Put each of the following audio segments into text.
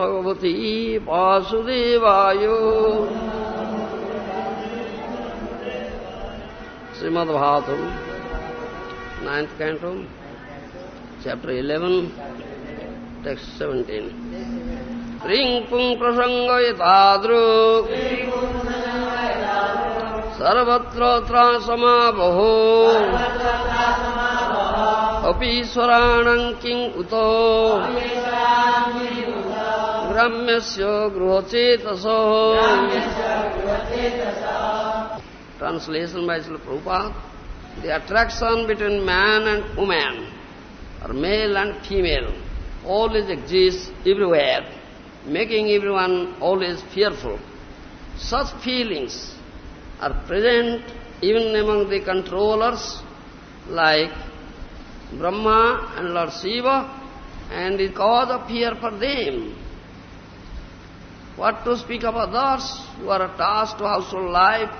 भगवती वासुदेवायो। श्रीमद्भातम ninth canto chapter eleven text seventeen रिङ्कुं प्रसङ्गयतादृ सर्वत्र त्रासमाबहो अपि स्वराणं किम् ग्राम्यस्य गृहचेतसो Translation by Srila Prabhupada. The attraction between man and woman, or male and female, always exists everywhere, making everyone always fearful. Such feelings are present even among the controllers like Brahma and Lord Shiva, and the cause of fear for them. What to speak of others who are attached to household life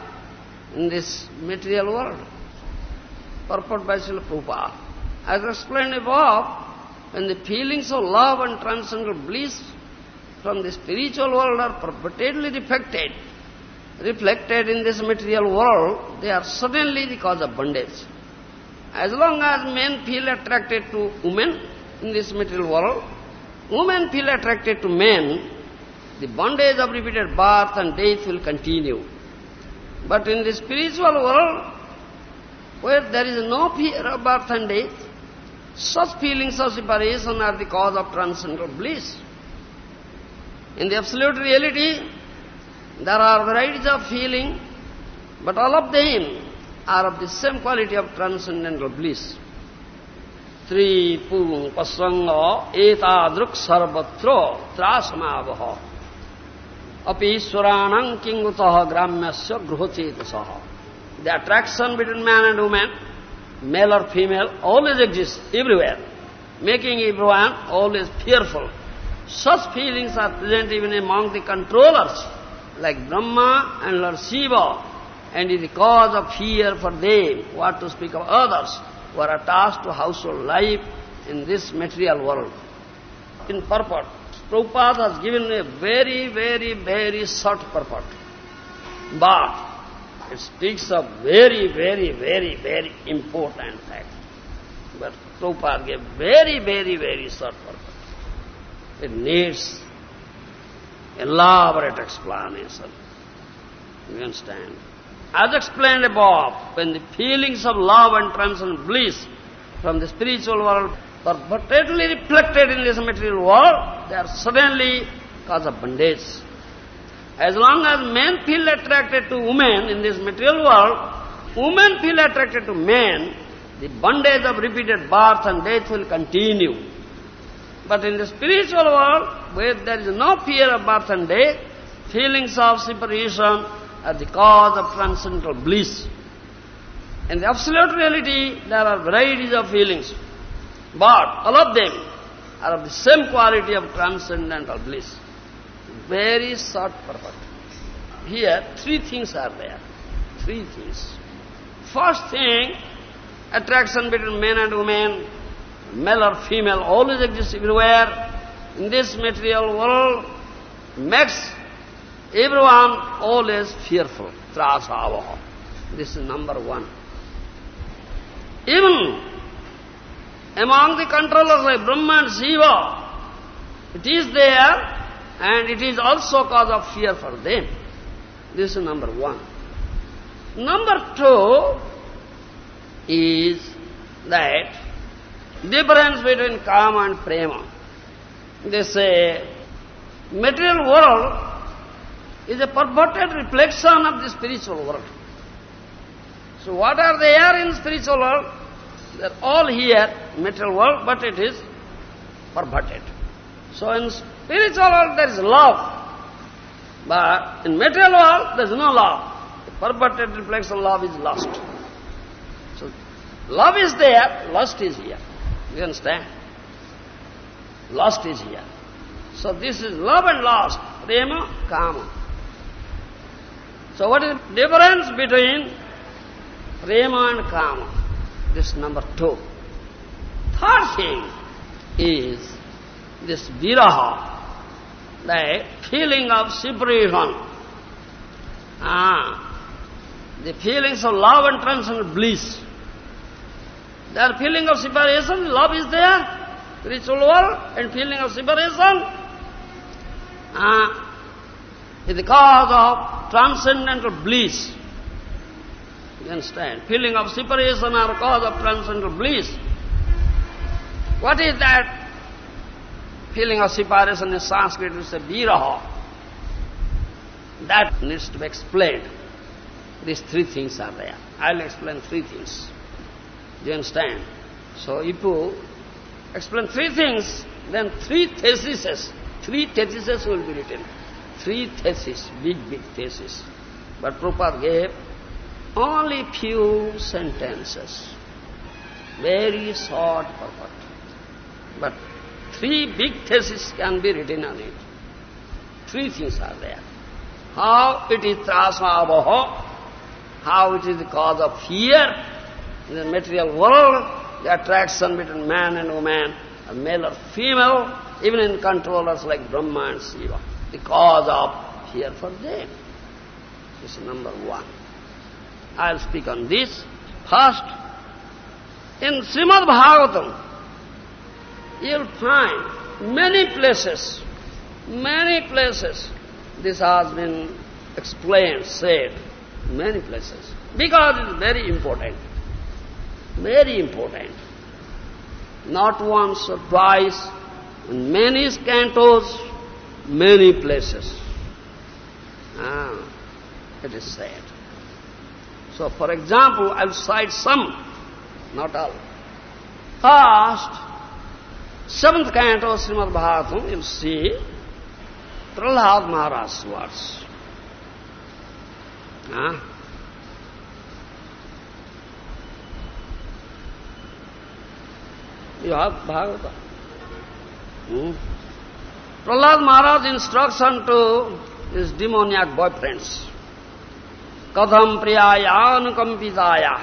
in this material world? Purport by Srila Prabhupada. As explained above, when the feelings of love and transcendental bliss from the spiritual world are perpetually reflected, reflected in this material world, they are suddenly the cause of bondage. As long as men feel attracted to women in this material world, women feel attracted to men, the bondage of repeated birth and death will continue. But in the spiritual world, where there is no fear of birth and death, such feelings of separation are the cause of transcendental bliss. In the absolute reality, there are varieties of feeling, but all of them are of the same quality of transcendental bliss. Pung pasanga etadruk sarvatra trasamavaha api kingutaha gramyasya gruhachetasaha. The attraction between man and woman, male or female, always exists everywhere, making everyone always fearful. Such feelings are present even among the controllers, like Brahma and Lord Shiva, and is the cause of fear for them, what to speak of others, who are attached to household life in this material world. In purport, Prabhupada has given a very, very, very short purport. But it speaks of very, very, very, very important fact. But Prabhupada gave very, very, very short purport. It needs elaborate explanation. You understand? As explained above, when the feelings of love and transcendent bliss from the spiritual world perpetually reflected in this material world, they are suddenly cause of bondage. As long as men feel attracted to women in this material world, women feel attracted to men, the bondage of repeated birth and death will continue. But in the spiritual world, where there is no fear of birth and death, feelings of separation are the cause of transcendental bliss. In the absolute reality, there are varieties of feelings, but all of them are of the same quality of transcendental bliss. Very short purport. Here, three things are there. Three things. First thing, attraction between men and women, male or female, always exists everywhere. In this material world, makes everyone always fearful. Trasavaha. This is number one. Even among the controllers like Brahma and Shiva, it is there and it is also cause of fear for them. This is number one. Number two is that difference between kama and prema. They say material world is a perverted reflection of the spiritual world. So what are there in spiritual world? They are all here, material world, but it is perverted. So in spiritual world there is love. But in material world there is no love. The perverted reflection of love is lost. So love is there, lust is here. You understand? Lust is here. So this is love and lust, prema, kama. So what is the difference between prema and kama? This number two. Third thing is this viraha, the feeling of separation. Ah, the feelings of love and transcendental bliss. There feeling of separation, love is there, spiritual world, and feeling of separation uh, is the cause of transcendental bliss. Understand? Feeling of separation are cause of transcendental bliss. What is that? Feeling of separation in Sanskrit is a viraha. That needs to be explained. These three things are there. I'll explain three things. Do you understand? So if you explain three things, then three theses, three theses will be written. Three theses, big, big theses. But Prabhupada gave only few sentences, very short purport. But three big theses can be written on it. Three things are there. How it is trasavaho, how it is the cause of fear in the material world, the attraction between man and woman, a male or female, even in controllers like Brahma and Shiva, the cause of fear for them. This is number one. I'll speak on this. First, in Srimad Bhagavatam, you'll find many places, many places, this has been explained, said, many places, because it is very important, very important. Not once or twice, in many cantos, many places. Ah, it is said. So, for example, I'll cite some, not all. First, seventh canto of Srimad Bhagavatam, you'll see Prahlad Maharaj's words. Ah. You have Bhagavata. Hmm? Prahlad Maharaj instruction to his demoniac boyfriends. कथम प्रियायानुकंपिताया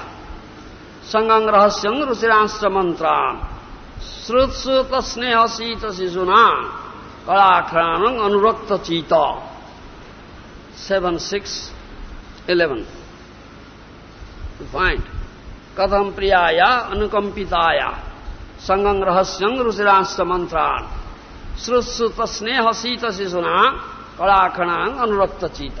संगं रहस्यं रुचिरांश्च मंत्रान श्रुत्सु तस्नेह शीत शिशुना। कलाख्रानं अनुरक्त चीत। Seven six, eleven. Find कथम प्रियाया अनुकंपिताया संगं रहस्यं रुचिरांश्च मंत्रान श्रुत्सु तस्नेह शीत शिशुना। कलाखणां अनुरक्त चीत।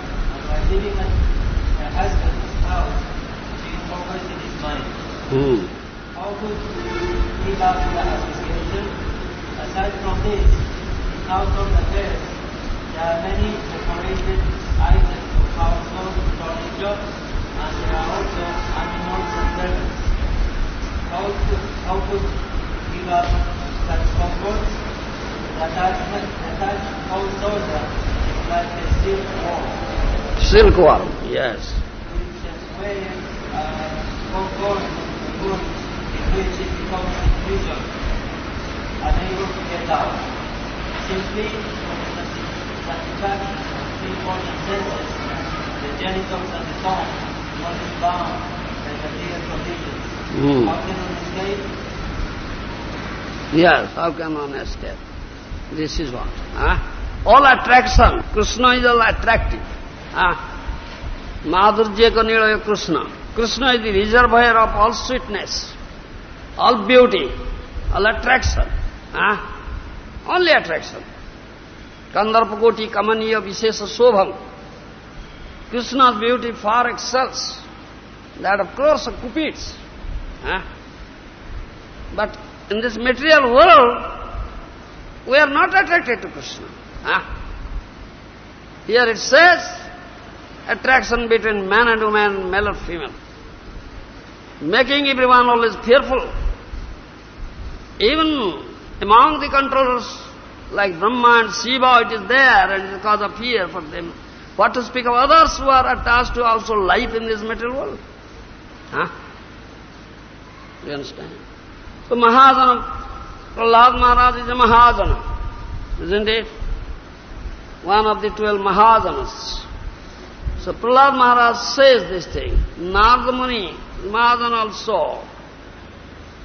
by at her husband's house, she is always in his mind. Hmm. How could he love the association? Aside from this, in household affairs, there are many decorated items of household furniture, and there are also animals and servants. How could, how could he love such comfort? The attachment, attached is like a silk wall, Silkworm, yes. which is very comfort, good, in which it becomes imprisoned, unable to get out. Simply the satis- satisfaction of three important senses, the genitals and the tongue, one is bound by material conditions. How can an escape? Yes, how can one escape? This is what. Huh? All attraction. Krishna is all attractive. Madhurya Kanilaya Krishna. Krishna is the reservoir of all sweetness, all beauty, all attraction. Huh? Only attraction. Kandarpakoti Kamaniya Vishesha Shobham. Krishna's beauty far excels that of course of Cupids. Huh? But in this material world, we are not attracted to Krishna. Huh? Here it says, attraction between man and woman, male or female, making everyone always fearful. Even among the controllers, like Brahma and Shiva, it is there and it is cause of fear for them. What to speak of others who are attached to also life in this material world? Huh? You understand? So Mahajana, Prahlad Maharaj is a Mahajana, isn't it? One of the twelve Mahajanas. So Prahlad Maharaj says this thing. Narada Muni, Mahajana also,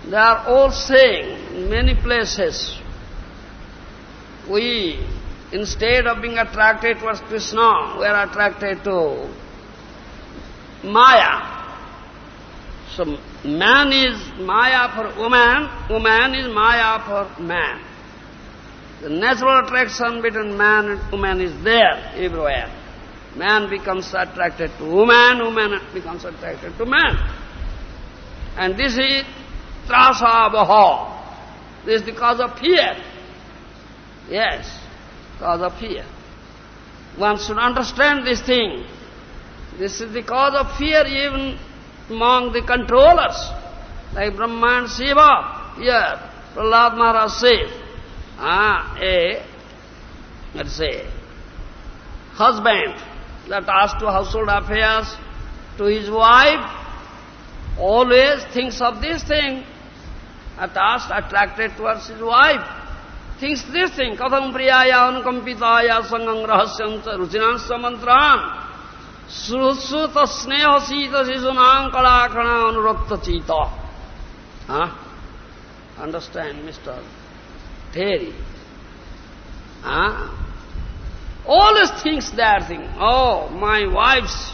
they are all saying in many places, we, instead of being attracted towards Krishna, we are attracted to Maya. So man is Maya for woman, woman is Maya for man. The natural attraction between man and woman is there everywhere. Man becomes attracted to woman, woman becomes attracted to man. And this is trasa This is the cause of fear. Yes, cause of fear. One should understand this thing. This is the cause of fear even among the controllers, like Brahma and Shiva. Here, Prahlad Maharaj says, ah, a, let's say, husband that asks to household affairs to his wife, always thinks of this thing, attached, attracted towards his wife, thinks this thing, katham priyaya anukampitaya sangam rahasyam rucinam samantran, Srusu tasneha sita sisunam kalakana anurakta chita. Huh? Understand, Mr. Terry? Huh? All these things they are thinking, oh, my wife's?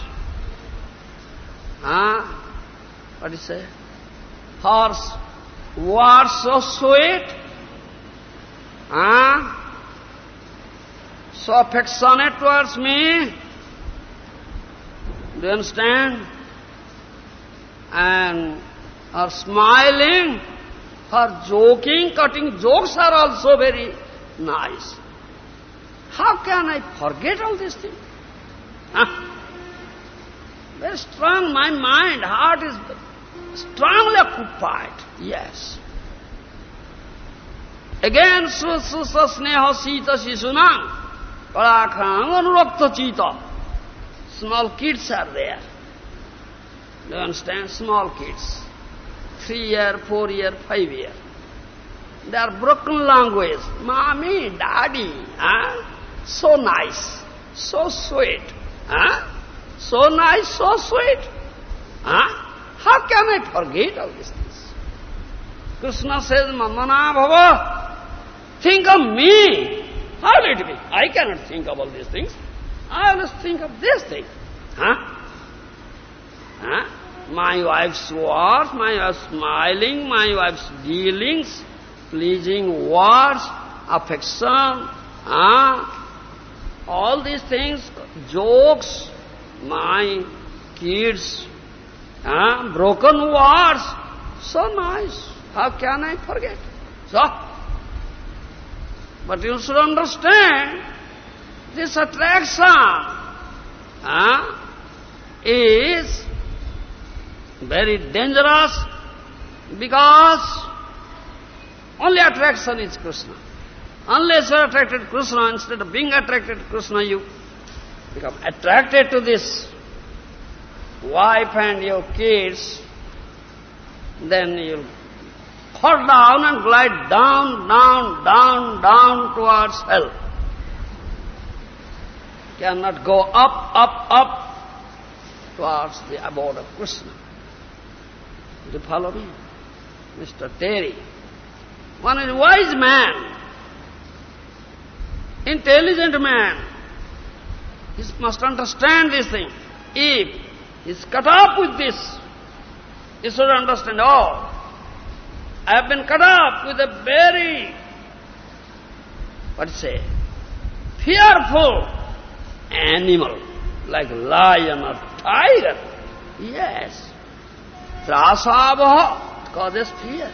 What is it? Horse, was so sweet, huh? So affectionate towards me, do you understand? And her smiling, her joking, cutting jokes are also very nice. How can I forget all these things? Huh? Very strong, my mind, heart is strongly occupied. Yes. Again, susa sneha sita shisunam, parakham anurakta chita. Small kids are there. Do you understand? Small kids. Three year, four year, five year. They are broken language. Mommy, daddy, huh? So nice, so sweet. Huh? So nice, so sweet. Huh? How can I forget all these things? Krishna says, Manmana Bhava, think of me. How will it be? I cannot think of all these things. I always think of this thing. Huh? Huh? My wife's words, my wife's smiling, my wife's dealings, pleasing words, affection, huh? All these things, jokes, my kids, huh? broken words, so nice. How can I forget? So, but you should understand, this attraction uh, is very dangerous because only attraction is Krishna. Unless you are attracted to Krishna, instead of being attracted to Krishna, you become attracted to this wife and your kids, then you'll fall down and glide down, down, down, down towards hell cannot go up, up, up towards the abode of Krishna. Do you follow me? Mr. Terry. One is a wise man, intelligent man. He must understand this thing. If he's cut up with this, he should understand, oh, I have been cut up with a very, what say, fearful animal, like lion or tiger. Yes. Trasavaha causes fear.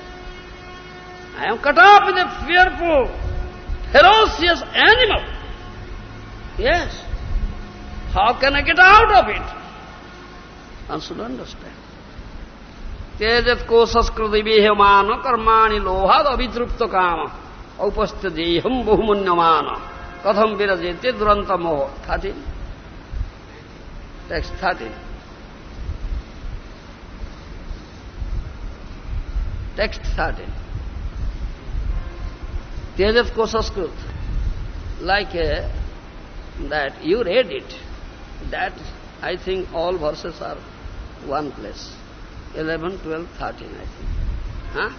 I am cut up with a fearful, ferocious animal. Yes. How can I get out of it? One should understand. तेजत को संस्कृति विहमान कर्माणि लोहाद अभितृप्त काम औपस्थ देहम बहुमूल्यमान कथम विरजेते दुरंत मोह thirteen text thirteen text thirteen Tejaf Kosaskrut, like that you read it. That, I think, all verses are one place. 11, 12, 13, I think. Huh?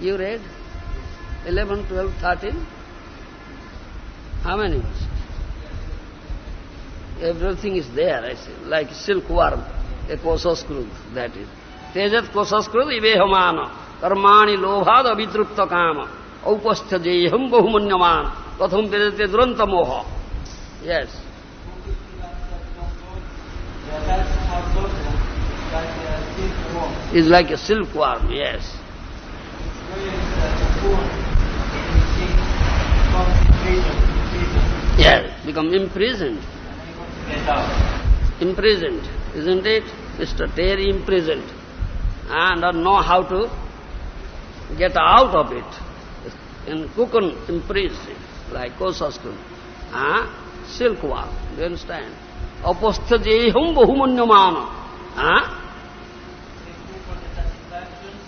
You read? 11, 12, 13? How many verses? Everything is there, I say, like silkworm, a kosaskrut, that is. Tejat kosaskrut ibehomana, karmani lobhad avitrupta kama aupastha jeham bahumanyamana, katham vedate duranta moha. Yes. Is like a silkworm, yes. Yes, become imprisoned. Imprisoned, isn't it? Mr. Terry imprisoned. And don't know how to get out of it. In cocoon imprisoned, like Kosaskum. Ah, silkworm, you understand? Apostajehum bahumanyamana. Ah?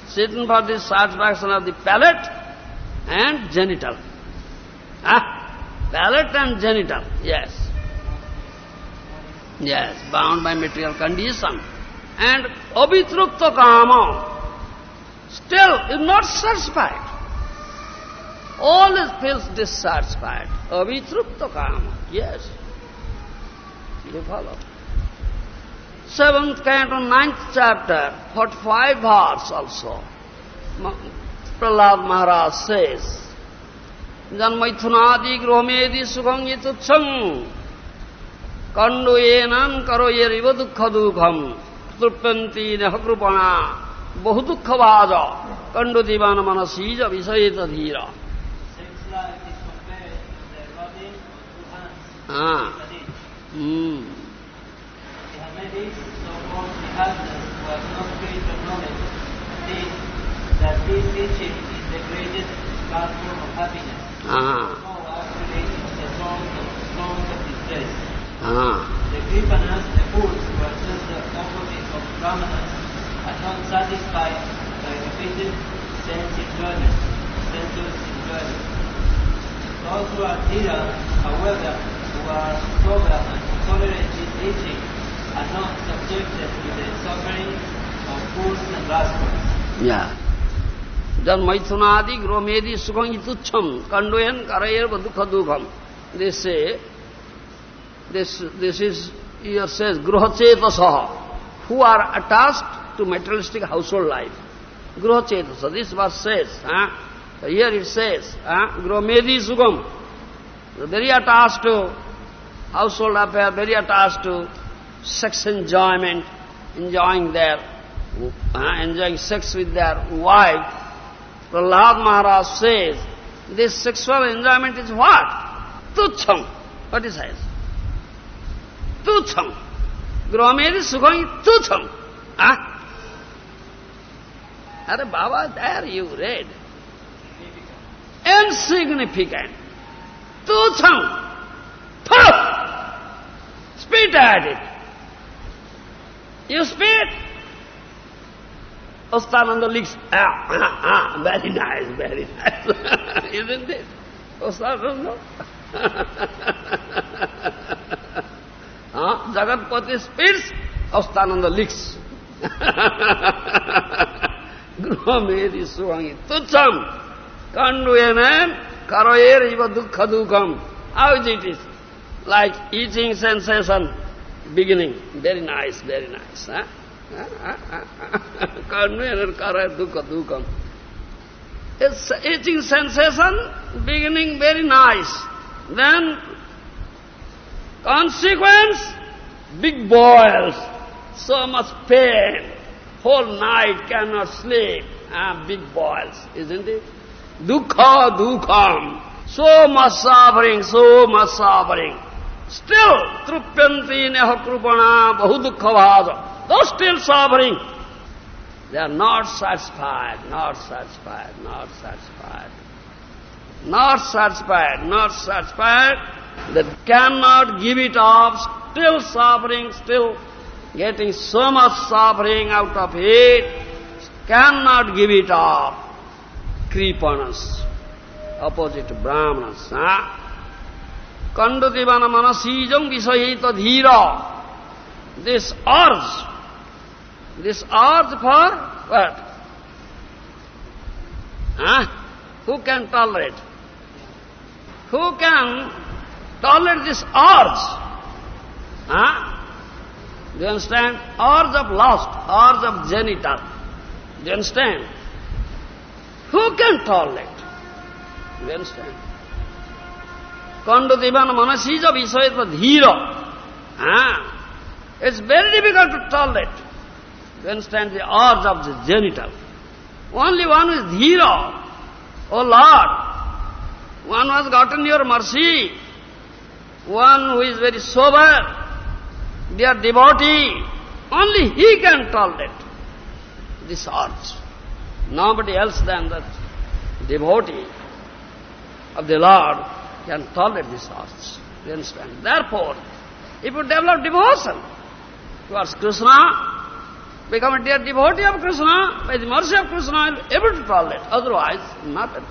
Sitting for the satisfaction of the palate and genital. Ah? Palate and genital, yes. Yes, bound by material condition. And avitrukta kama, still is not satisfied. Always feels dissatisfied. Avitrukta kama, yes. You follow? Seventh canto, ninth chapter, forty-five verse also. Prahlad Maharaj says, Janmaithunadi gromedi sukham yitucham kando yenam karo yeriva dukkha dukham trupyanti nehakrupana bahu dukkha bhaja kando divana manasija visayeta dhira. Sex of distress. Ah. The Kripanas, the fools, who just the opposite of Brahmanas, are not satisfied by repeated sense enjoyment, sensuous enjoyment. Those who are Dhira, however, who are sober and tolerate this teaching, are not subjected to the suffering of fools and rascals. Yeah. Janmaithunadi gromedi sukham itucham kandoyan karayerva dukha dukham. They say, this, this is, here says, gruhacetasaha, who are attached to materialistic household life. Gruhacetasa, this verse says, huh? So here it says, huh? gromedi sukham, very attached to household affair, very attached to sex enjoyment, enjoying their, uh, enjoying sex with their wife. Prahlad Maharaj says, this sexual enjoyment is what? Tucham. What is it? Tucham. Gromedi sukham tucham. Ah? Are Baba, there you read. Insignificant. Tucham. Puff! Spit at it. You spit? Ostananda licks. Ah, ah, ah, very nice, very nice. Isn't it? Ostananda? huh? Jagatpati spits, Ostananda licks. Gromeri suvangi. Tucham. Kanduyenem karoyer iva dukkha dukkam. How is it? Like eating sensation, beginning. Very nice, very nice. Huh? Dukkha. It's eating sensation, beginning very nice. Then, consequence, big boils, so much pain, whole night cannot sleep, ah, big boils, isn't it? Dukkha, dukkham, so much suffering, so much suffering. Still, trupyanti neha krupana bahu dukkha still suffering, they are not satisfied, not satisfied, not satisfied. Not satisfied, not satisfied. They cannot give it up, still suffering, still getting so much suffering out of it, cannot give it up. Kripanas, opposite to Brahmanas. Huh? Kandutivana manasijam visayita dhira. This urge, this urge for what? Huh? Who can tolerate? Who can tolerate this urge? Huh? Do you understand? Urge of lust, urge of genital. Do you understand? Who can tolerate? Do you understand? Kondutivan manasija visayatva dhira. Ah, it's very difficult to tolerate. You understand the urge of the genital? Only one is dhira. Oh Lord, one has gotten your mercy, one who is very sober, dear devotee, only he can tolerate this urge. Nobody else than that devotee of the Lord can tolerate this urge. You understand? Therefore, if you develop devotion towards Krishna, become a dear devotee of Krishna, by the mercy of Krishna, you able to tolerate. Otherwise, not,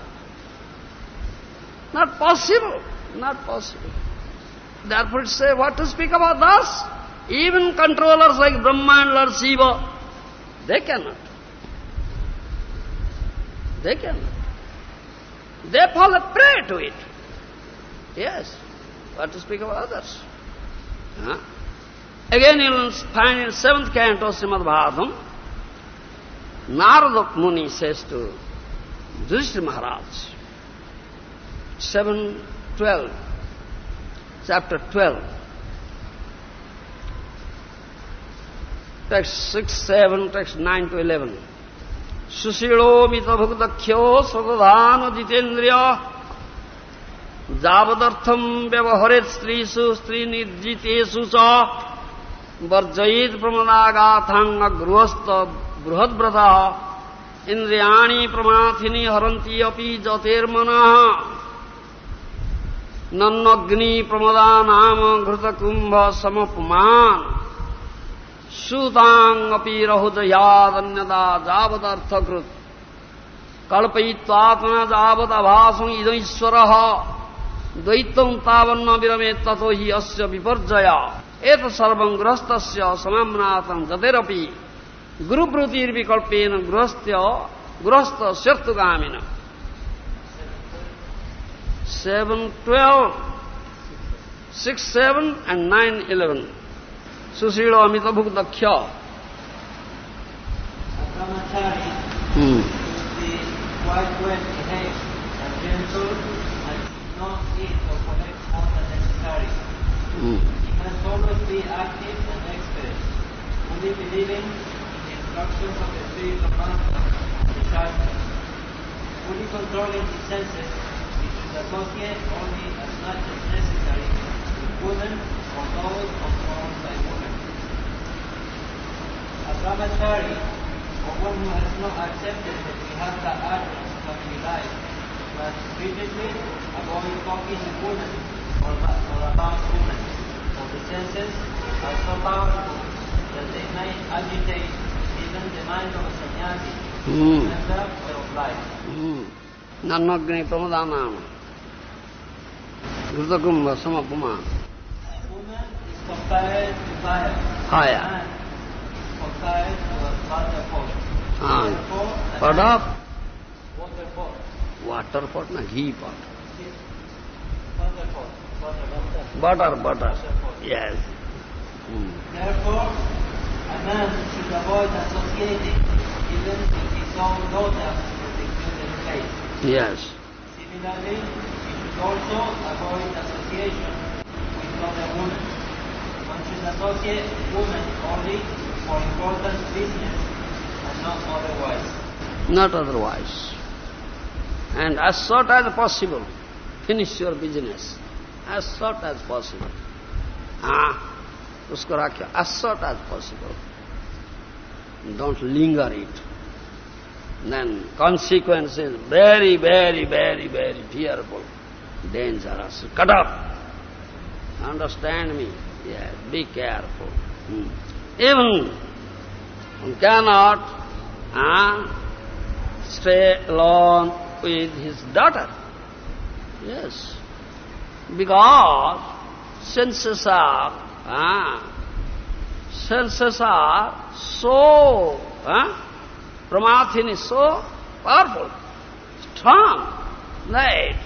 not possible. Not possible. Therefore, it say, what to speak about thus? Even controllers like Brahma and Lord Shiva, they cannot. They cannot. They fall a prey to it. Yes. What to speak of others? Huh? Again you will find in seventh canto Srimad Bhagavatam, Narada Muni says to Yudhishthira Maharaj, 7.12, chapter 12, text 6, 7, text 9 to 11. Sushilo mitabhukdakhyo svadadhano jitendriya যাবদর্থম ব্যবহারের স্ত্রীসু স্ত্রী নির্জিতেশু চ বর্জয়ীত প্রমদাগাথাং গৃহস্থ বৃহদ্রত ইন্দ্রিয়াণি প্রমাথিনি হরন্তি অপি যতের্মন। নন্নগ্নি প্রমদা নাম ঘৃতকুম্ভ সমপমান। সুতাঙ্গপি রহুদয়াদন্যতা যাবদর্থকৃত কল্পয়িত্বাত্মা যাবদভাসম ইদঈশ্বর দ্বৈতং তাবন্ন বিরমে ততহি অস্য বিপর্যয়। এত সর্বং গৃহস্থস্য সমামনাথম গতেরপি গুরুব্রতির বিকল্পেন গৃহস্থ গৃহস্থ সেতুগামিন seven twelve six seven and nine eleven সুশীল অমিতভুক দক্ষ not eat or collect more than necessary. Mm. He must always be active and expert, fully believing in the instructions of the spiritual master and disciples, fully controlling his senses, he should associate only as much as necessary with women or those controlled by women. A brahmachari, or one who has not accepted that we have the Grihastha articles of family life, but repeatedly avoid talking with women or, or about women, for the senses are so powerful that they may agitate even the mind of a sannyasi, Hmm. member of life. नन्नग्नि प्रमदानाम घृतकुंभ समपुमान Woman is compared to fire. Fire. Man is compared to Water pot, na ghee pot. Water pot. Water, water. Butter, butter. Yes. Hmm. Therefore, a man should avoid associating even with his own daughter with the human place. Yes. Similarly, he should also avoid association with other women. One should associate women only for important business and not otherwise. Not otherwise and as short as possible, finish your business. As short as possible. Ah, usko rakyo, as short as possible. Don't linger it. Then consequences very, very, very, very fearful, dangerous. Cut off. Understand me? Yes, be careful. Hmm. Even one cannot ah, stay alone with his daughter. Yes. Because senses are, ah, senses are so, ah, Pramathin is so powerful, strong, that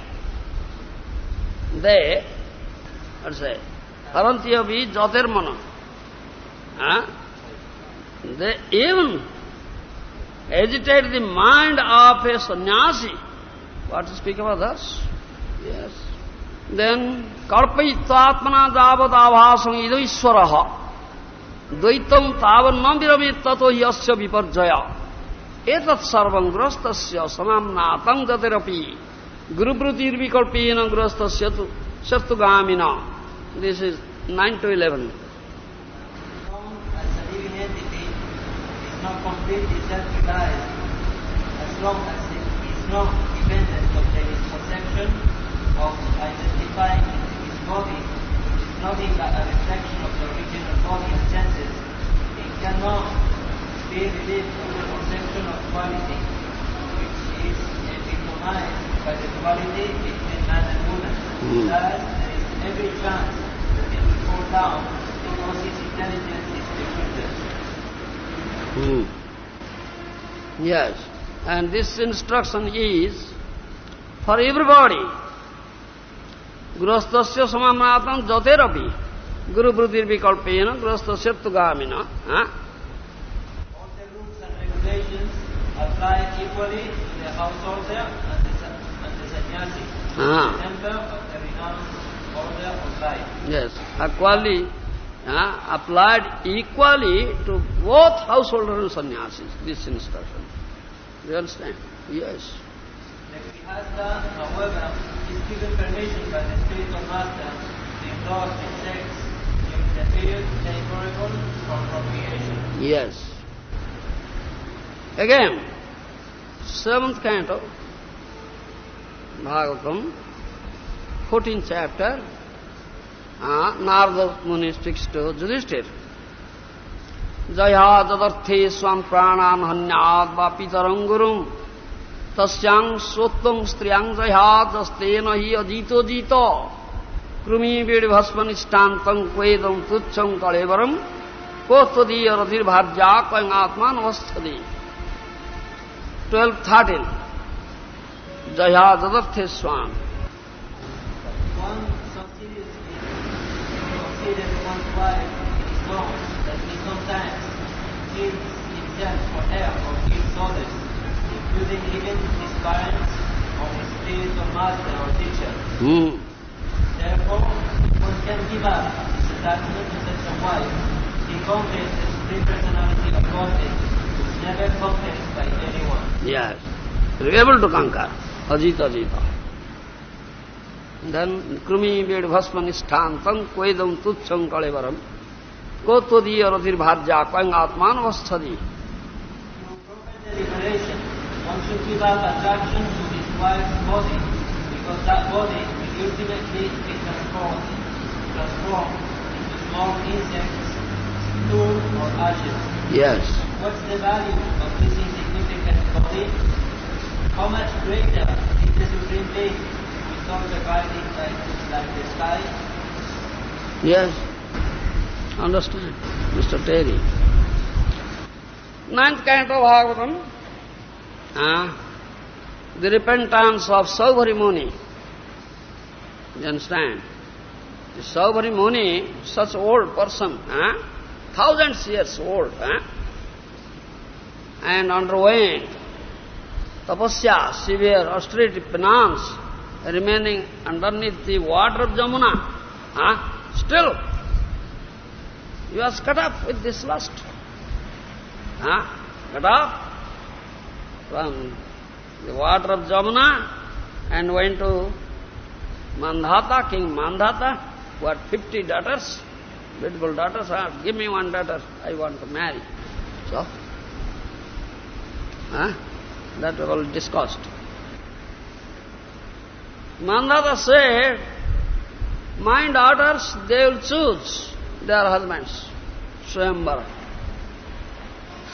they, let's say, Harantiyavi Jyotirmana, ah, they even agitate the mind of a sannyasi. What to speak about others? Yes. Then, karpaitatmana javadavhasam idaishwaraha dvaitam tavanam virame tato yasya viparjaya etat sarvam grastasya samamnatam jatirapi gurubrutir vikalpena grastasya tu sartugamina. This is 9 to 11. Complete is justified as long as it is not of identifying its body, which is nothing but a reflection of the original body and senses. It cannot be relieved from the conception of quality, which is epitomized by the duality between man and woman. Hmm. Thus, there is every chance that it will fall down because its intelligence is deluded. Hmm. Yes, and this instruction is for everybody. Grastasya samamnatam jaterapi guru brutir vikalpena grastasya tugamina. Huh? All the rules and regulations apply equally to the householder and the, sa- and the sannyasi, Ah. the member of the renounced order of life. Yes, equally uh, applied equally to both householder and sannyasis, this instruction. You understand? Yes. The grihastha, however, is given permission by the spiritual master to indulge in sex during the period favorable for procreation. Yes. Again, seventh canto, Bhagavatam, 14th chapter, uh, Narada Muni speaks to Yudhishthir. Jaya तदर्थे स्वाम प्राणान हन्याद वा पितरं তস্যাং সত্যং স্ত্রিয়াং জহাজস্তেন হি অজিত জিত কৃমি বীড়ভস্মনিষ্ঠান্তং কোয়েদং তুচ্ছং কলেবরম কোত্তদীয় রথির ভার্যা কয়ং আত্মা নমস্থদে twelve thirteen জয়া যদর্থে স্বাম Sometimes kills himself for air or kills others. Including even his parents or his spiritual master or teacher. Hmm. Therefore, one can give up his attachment to such a wife, he conquers the supreme personality of Godhead, which is never conquered by anyone. Yes. You are able to conquer. Ajita Ajita. Then krumi ved bhasmanishthantam kvedam tucham kalevaram kotodiya radhir bhajya kvang atman vasthadi. Deliberation, one should give up attraction to his wife's body, because that body will ultimately be transformed, transformed into small insects, stool, or ashes. Yes. What's the value of this insignificant body? How much greater is the Supreme Being who is not divided like, like the sky? Yes. Understand, Mr. Terry. ninth canto Bhagavatam, the repentance of Saubhari Muni. You understand? The Saubhari Muni, such old person, thousands years old, and underwent tapasya, severe austerity, penance, remaining underneath the water of Jamuna, still he was cut off with this lust. Cut off from the water of Jamuna and went to Mandhata, King Mandhata, who had fifty daughters, beautiful daughters. Ah, give me one daughter, I want to marry. So, huh? that was all discussed. Mandhata said, my daughters, they will choose their husbands, Swayamvara.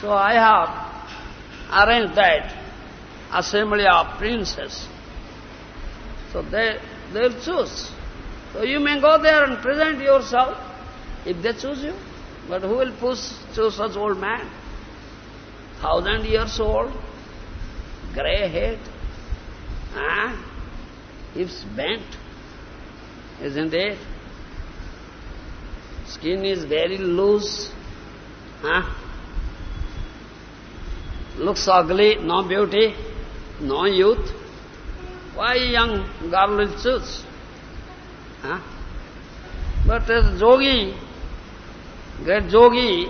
So I have arranged that assembly of princes. So they, they'll choose. So you may go there and present yourself, if they choose you. But who will push, choose such old man? Thousand years old, grey head, ah, hips bent, isn't it? Skin is very loose, huh? Looks ugly, no beauty, no youth. Why young girl will choose? Huh? But as yogi, great yogi,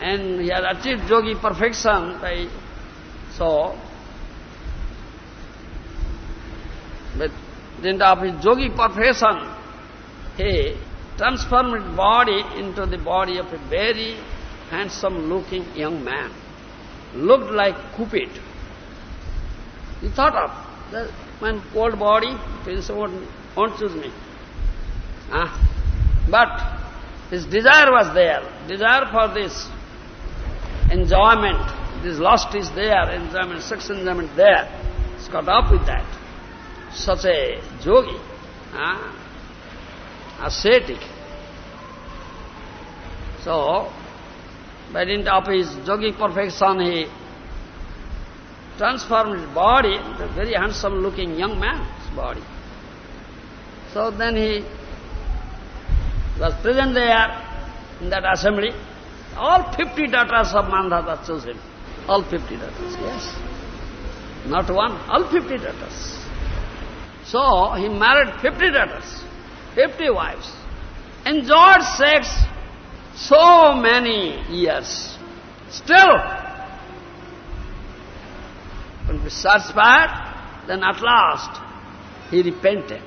and he has achieved yogi perfection by so, but then of his yogi perfection, he transformed body into the body of a very handsome-looking young man looked like Cupid. He thought of, the man cold body, Prince won't, choose me. Ah. But his desire was there, desire for this enjoyment, this lust is there, enjoyment, sex enjoyment there. He's caught up with that. Such a yogi, ah, ascetic. So, by dint of his yogic perfection, he transformed his body into a very handsome-looking young man's body. So then he was present there in that assembly. All fifty daughters of Mandhata chose him. All fifty daughters, yes. Not one, all fifty daughters. So he married fifty daughters, fifty wives, enjoyed sex so many years. Still, when he satisfied, then at last he repented.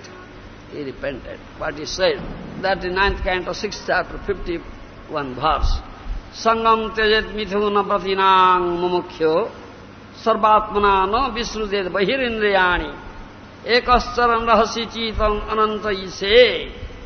He repented. What he said, that in ninth canto, sixth chapter, fifty-one verse. Sangam tejet mithuna pratinang mumukhyo sarvatmana no visrudet bahirindriyani ekascharan rahasi chitam ananta ise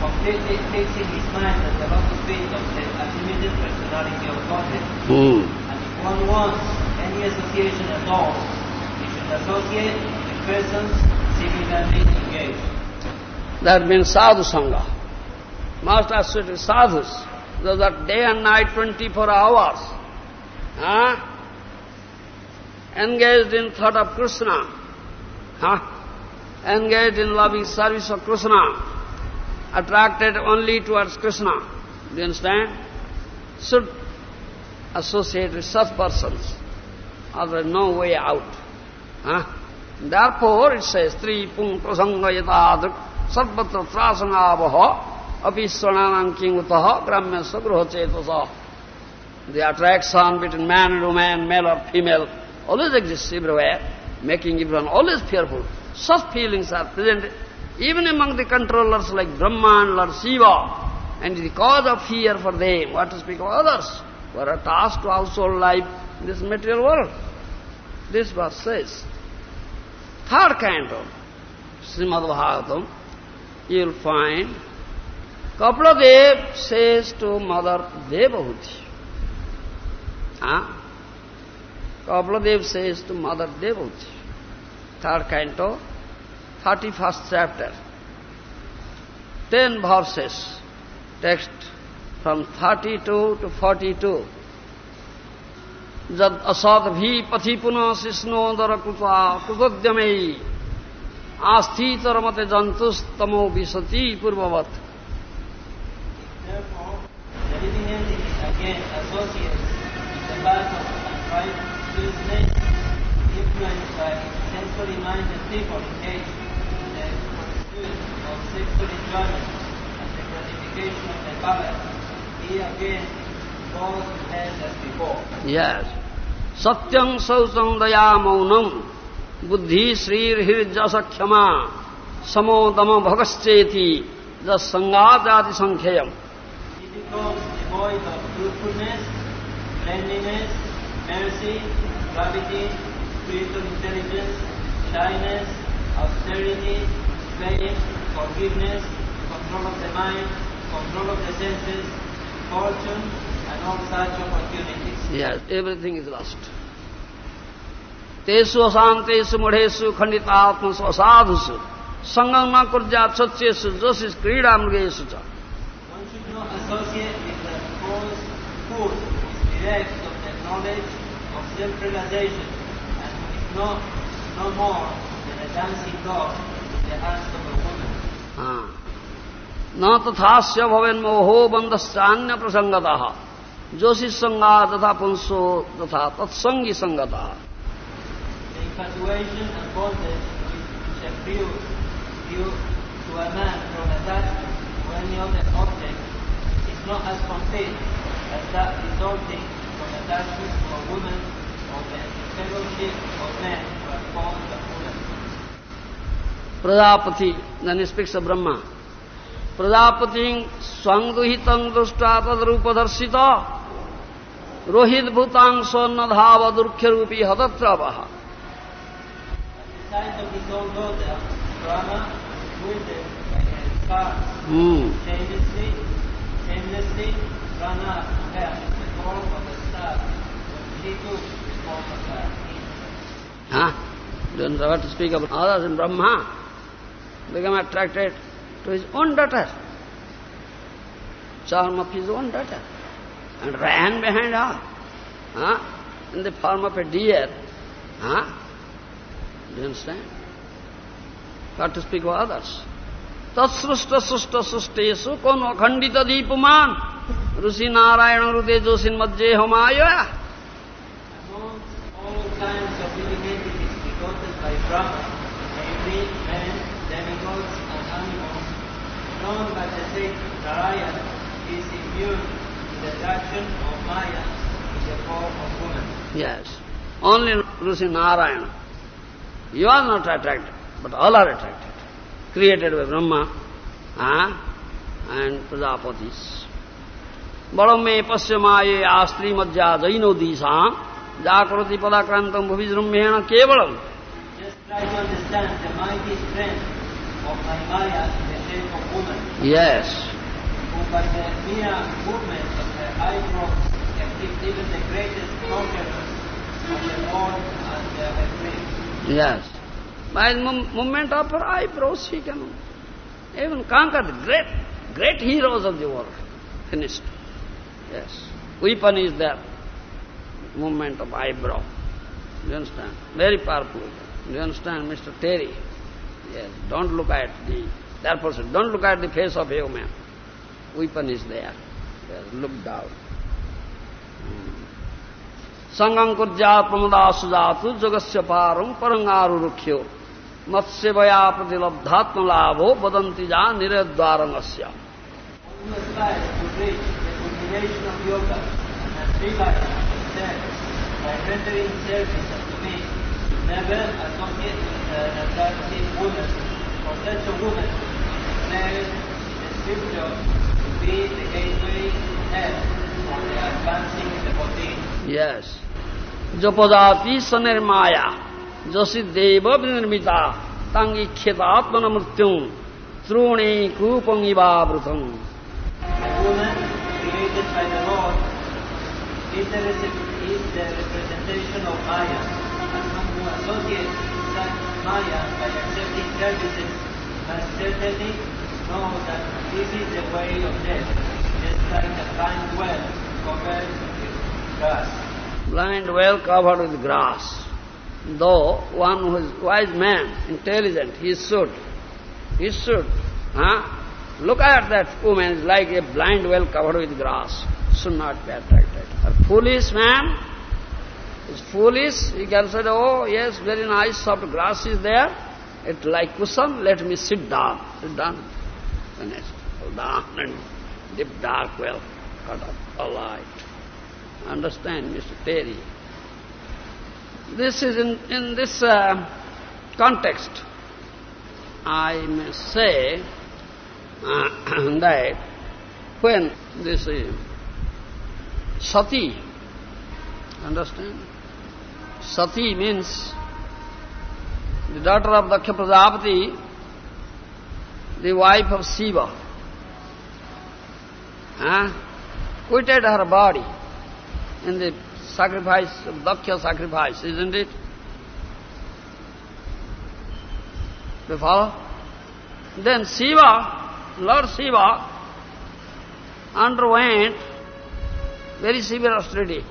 completely fixing his mind on the lotus of the unlimited personality of Godhead. Hmm. And if one wants any association at all, he should associate with persons similarly engaged. That means sadhu sangha. Must associate with sadhus. Those are day and night, 24 hours. Huh? Engaged in thought of Krishna. Huh? Engaged in loving service of Krishna. Attracted only towards Krishna. Do you understand? Should associate with such persons. Otherwise no way out. Huh? Therefore it says, Tri pung prasanga yatadrik sarvatra trasangavaha apiswananam kingutaha gramya sagruha chetasa. The attraction between man and woman, male or female, always exists everywhere, making everyone always fearful. Such feelings are present even among the controllers like Brahma and Lord Shiva. And the cause of fear for them, what to speak of others, who are attached to household life in this material world. This verse says, third canto, Srimad Bhagavatam, you will find Kapladev says to Mother Devahuti. Huh? Kapladev says to Mother Devahuti, third canto, 31st chapter, 10 verses, text from 32 to 42. जद असद भी पथि पुनः शिष्णोदर कृपा कृतोद्यमयी आस्थितर मते जंतुस्तमो विशति पूर्ववत Therefore, sexual enjoyment and the gratification of the palate. He again goes ahead as before. Yes सत्यं शौचं दया मौनम बुद्धि श्रीर हृजस क्षमा समो दम भगश्चेति जस संगाजाति संख्ययम He becomes devoid of truthfulness, cleanliness, mercy, gravity, spiritual intelligence, shyness, austerity, faith, forgiveness, control of the mind, control of the senses, fortune, and all such opportunities. Yes, everything is lost. तेषु अशांतेषु मूढ़ेषु खंडितात्मसु असाधुषु संगम न कुर्जा सत्येषु जोशिष क्रीड़ा मृगेषु च One should not associate with the false fool who is bereft of the knowledge of self-realization and who is no, no more than a dancing dog in the hands of a woman. हाँ न तथास्य भवेन मोहो बंधस्ान्य प्रसंगता जोशी संगा तथा पुंसो तथा तत्संगी संगता not as contained as that resulting from attachment for women or the fellowship of men who are formed Prajapati न निष्पक्ष प्रजापति स्वंगुहित दृष्टा तदरूपदर्शित रोहित भूतांग स्वर्ण धाव दुर्ख्य रूपी हतत्र वहा हम्म। Huh? Don't to speak of others in Brahma. Become attracted to his own daughter. Charm of his own daughter. And ran behind her. Huh? In the form of a deer. Huh? Do you understand? Got to speak of others. तत्सृष्ट सृष्ट सृष्टेशु कौन अखंडित दीपमान ऋषि नारायण हृदय जोशिन मज्जे हमाया Amongst all kinds of living entities begotten by Brahma, namely men, is immune to the attraction of Maya in the form of woman. Yes. Only Rishi Narayana. You are not attracted, but all are attracted. Created by Brahma huh? and Prajapatis. Barame pasyamaye astri madhya jaino disa jakrati padakrantam bhavidramyena kevalam. Just try to understand the mighty strength of my Maya of Yes. by the mere movement of her eyebrows can keep even the greatest conquerors from the world and uh, her. Yes. By the movement of her eyebrows, she can even conquer the great, great heroes of the world. Finished. Yes. Weapon is there. Movement of eyebrow. Do you understand? Very powerful. Do you understand, Mr. Terry? Yes. Don't look at the Therefore, so don't look at the face of a man. Weapon is there. Just look down. संगं कुर्जात्मदासुजातु जगस्य पारं परङ्गारुरुख्यो मत्स्यवया प्रतिलब्धात्मलाभो वदन्ति जा निरद्वारमस्य Never associate with uh, themselves with woman for such a woman is declared in the scripture to be the gateway to hell for the advancing in the body. Yes जपजाति सनिर्माया Josi deva vinirmita tangi khetatmana mrityum trune kupam ivavrutam. A woman created by the Lord is the, is the representation of Maya, and one who associates such Maya by accepting services must certainly know that this is the way of death, just like a blind well covered with grass. Blind well covered with grass. Though one who is wise man, intelligent, he should, he should, huh? look at that woman is like a blind well covered with grass, should not be attracted. A foolish man is foolish, he can say, oh yes, very nice soft grass is there, it's like cushion, let me sit down, sit down, hold down and deep dark well, cut off the light. Understand, Mr. Terry? This is in, in this uh, context, I may say uh, that when this uh, Sati, understand? Sati means the daughter of Daksha Prajapati, the wife of Shiva, uh, quitted her body in the sacrifice, Daksha sacrifice, isn't it? You follow? Then Shiva, Lord Shiva, underwent very severe austerity.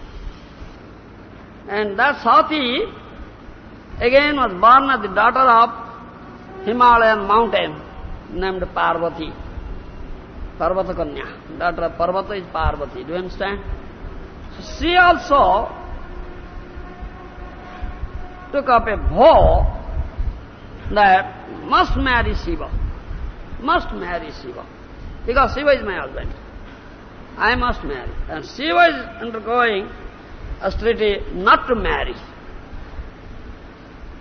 And that Sati again was born as the daughter of Himalayan mountain named Parvati. Parvata Kanya. Of Parvata is Parvati. Do you understand? she also took up a vow that must marry Shiva, must marry Shiva, because Shiva is my husband. I must marry. And Shiva is undergoing austerity not to marry.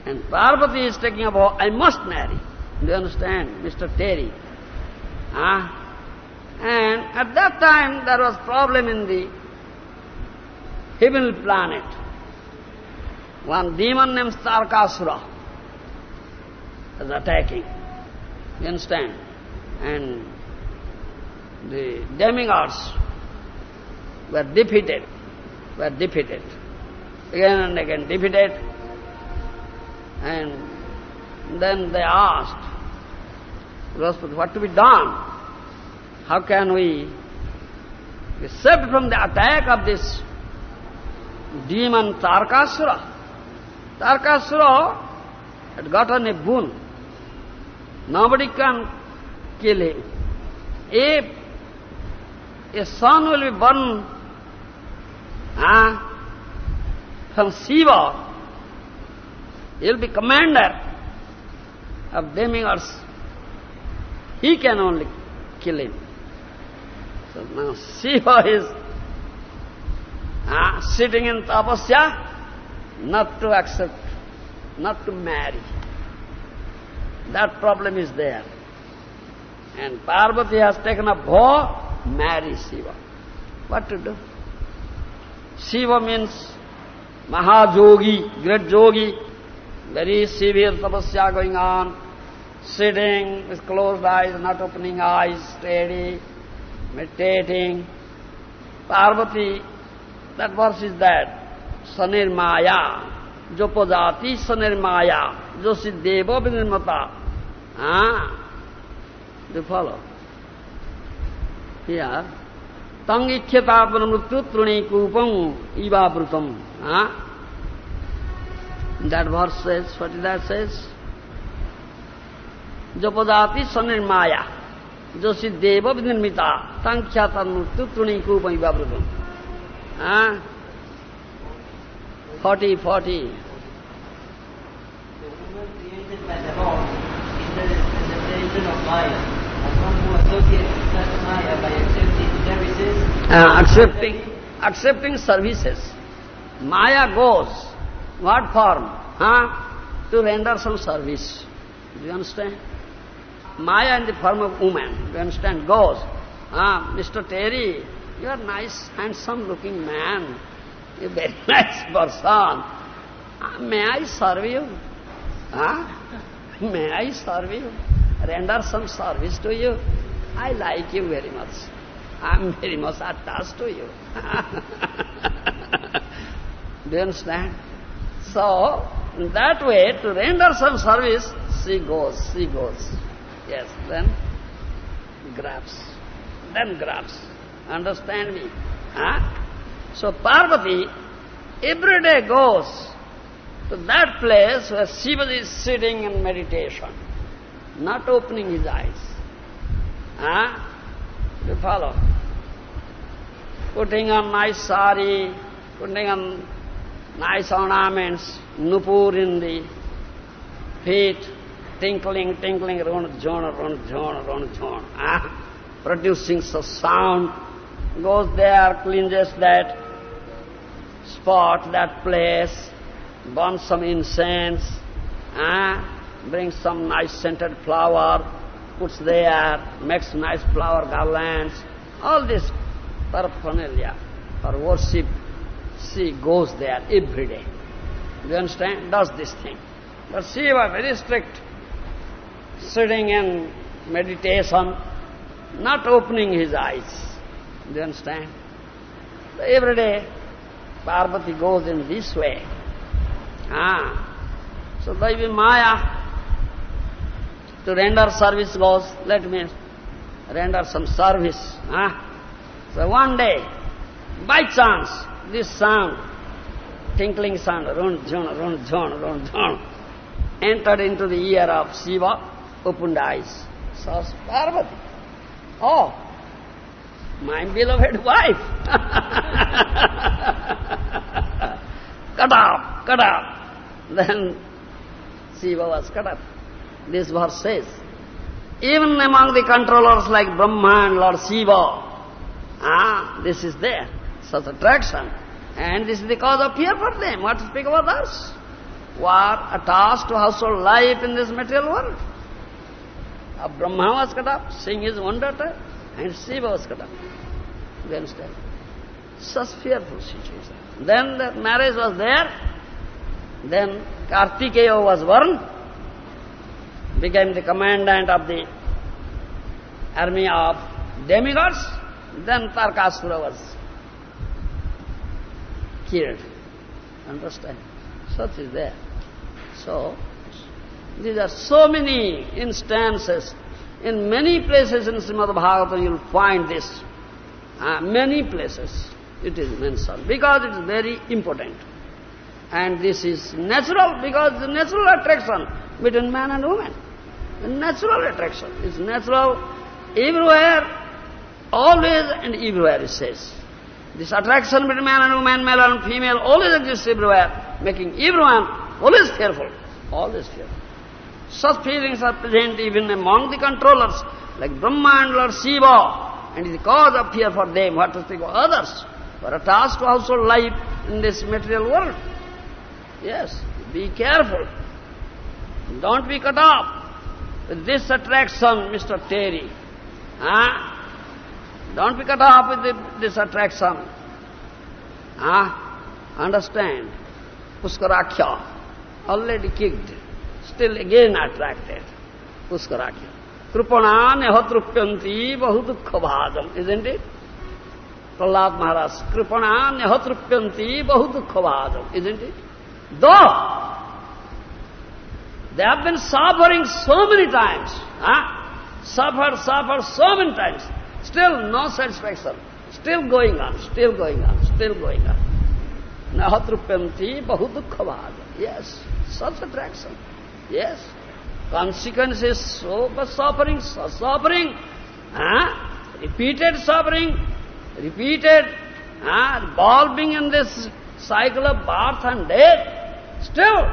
And Parvati is taking a vow, I must marry. Do you understand, Mr. Terry? Ah? And at that time there was problem in the heavenly planet. One demon named Tarakasura was attacking. You understand? And the demigods were defeated, were defeated. Again and again defeated. And then they asked, what to be done? How can we be saved from the attack of this demon Tarkasura. Tarkasura had gotten a boon. Nobody can kill him. If a son will be born ah, from Shiva, he will be commander of demigods. He can only kill him. So now Shiva is uh, sitting in tapasya, not to accept, not to marry. That problem is there. And Parvati has taken a vow, marry Shiva. What to do? Shiva means Mahajogi, great yogi, very severe tapasya going on, sitting with closed eyes, not opening eyes, steady, meditating. Parvati that verse is that, Sanir Maya, Jopojati Sanir Maya, Josi Deva Vinirmata. Ah, do you follow? Here, Tang Ikhyatapana Mrityu Truni Kupam Ivabrutam. Ah? That verse says, what is that says? Jopojati Sanir Maya, Josi Deva Vinirmita, Tang Ikhyatapana Mrityu Truni Kupam Ivabrutam. Huh? Forty, forty. The woman created by the Lord is the representation of Maya, and one who associates with such Maya by accepting services. Uh, accepting, accepting services. Maya goes, what form? Huh? To render some service. Do you understand? Maya in the form of woman, do you understand? Goes. Ah, Mr. Terry, you are nice, handsome looking man. You are very nice person. Ah, May I serve you? Huh? May I serve you? Render some service to you? I like you very much. I'm very much attached to you. Do you understand? So, in that way, to render some service, she goes, she goes. Yes, then grabs, then grabs. Understand me? Huh? So Parvati every day goes to that place where Shiva is sitting in meditation, not opening his eyes. Huh? You follow? Putting on nice sari, putting on nice ornaments, nupur in the feet, tinkling, tinkling, run, jhon, run, jhon, run, jhon, ah, producing such sound, goes there, cleanses that spot, that place, burns some incense, ah, brings some nice scented flower, puts there, makes nice flower garlands, all this paraphernalia for worship, she goes there every day. Do you understand? Does this thing. But Shiva very strict, sitting in meditation, not opening his eyes. Do you understand? So every day, Parvati goes in this way. Ah. So Devi Maya, to render service goes, let me render some service. Ah. So one day, by chance, this sound, tinkling sound, run, jhon, run, jhon, run, jhon, entered into the ear of Shiva, opened eyes. Saw Parvati. Oh, my beloved wife. cut off, cut off. Then Shiva was cut off. This verse says, even among the controllers like Brahma and Lord Shiva, ah, this is there, such attraction. And this is the cause of fear for them. What to speak about us? Who are attached to household life in this material world. Uh, Brahma was cut up, seeing his daughter, and Shiva was cut up. You understand? Such fearful situation. Then the marriage was there, then Kartikeya was born, became the commandant of the army of demigods, then Tarkasura was killed. Understand? Such is there. So, these are so many instances. In many places in Srimad Bhagavatam you will find this. Uh, many places it is mentioned, because it is very important. And this is natural, because the natural attraction between man and woman. The natural attraction is natural everywhere, always and everywhere, it says. This attraction between man and woman, male and female, always exists everywhere, making everyone always fearful, always fearful. Such feelings are present even among the controllers, like Brahma and Lord Shiva, and is the cause of fear for them, what to speak of others, for a task to household life in this material world. Yes, be careful. Don't be cut off with this attraction, Mr. Terry. Huh? Don't be cut off with the, this attraction. Huh? Understand? Puskarakhya, already kicked, still again attracted. Puskarakhya. Krupana nehatrupyanti bahudukha bhajam, isn't it? Prahlad Maharaj, Kripana nehatrupyanti bahudukha bhajam, isn't it? Though they have been suffering so many times, huh? suffered, suffered so many times, still no satisfaction, still going on, still going on, still going on. Nahatrupyanti bahudukha bhaja. Yes, such attraction. Yes. Consequence is so much suffering, so suffering, huh? repeated suffering, repeated, huh? revolving in this cycle of birth and death, still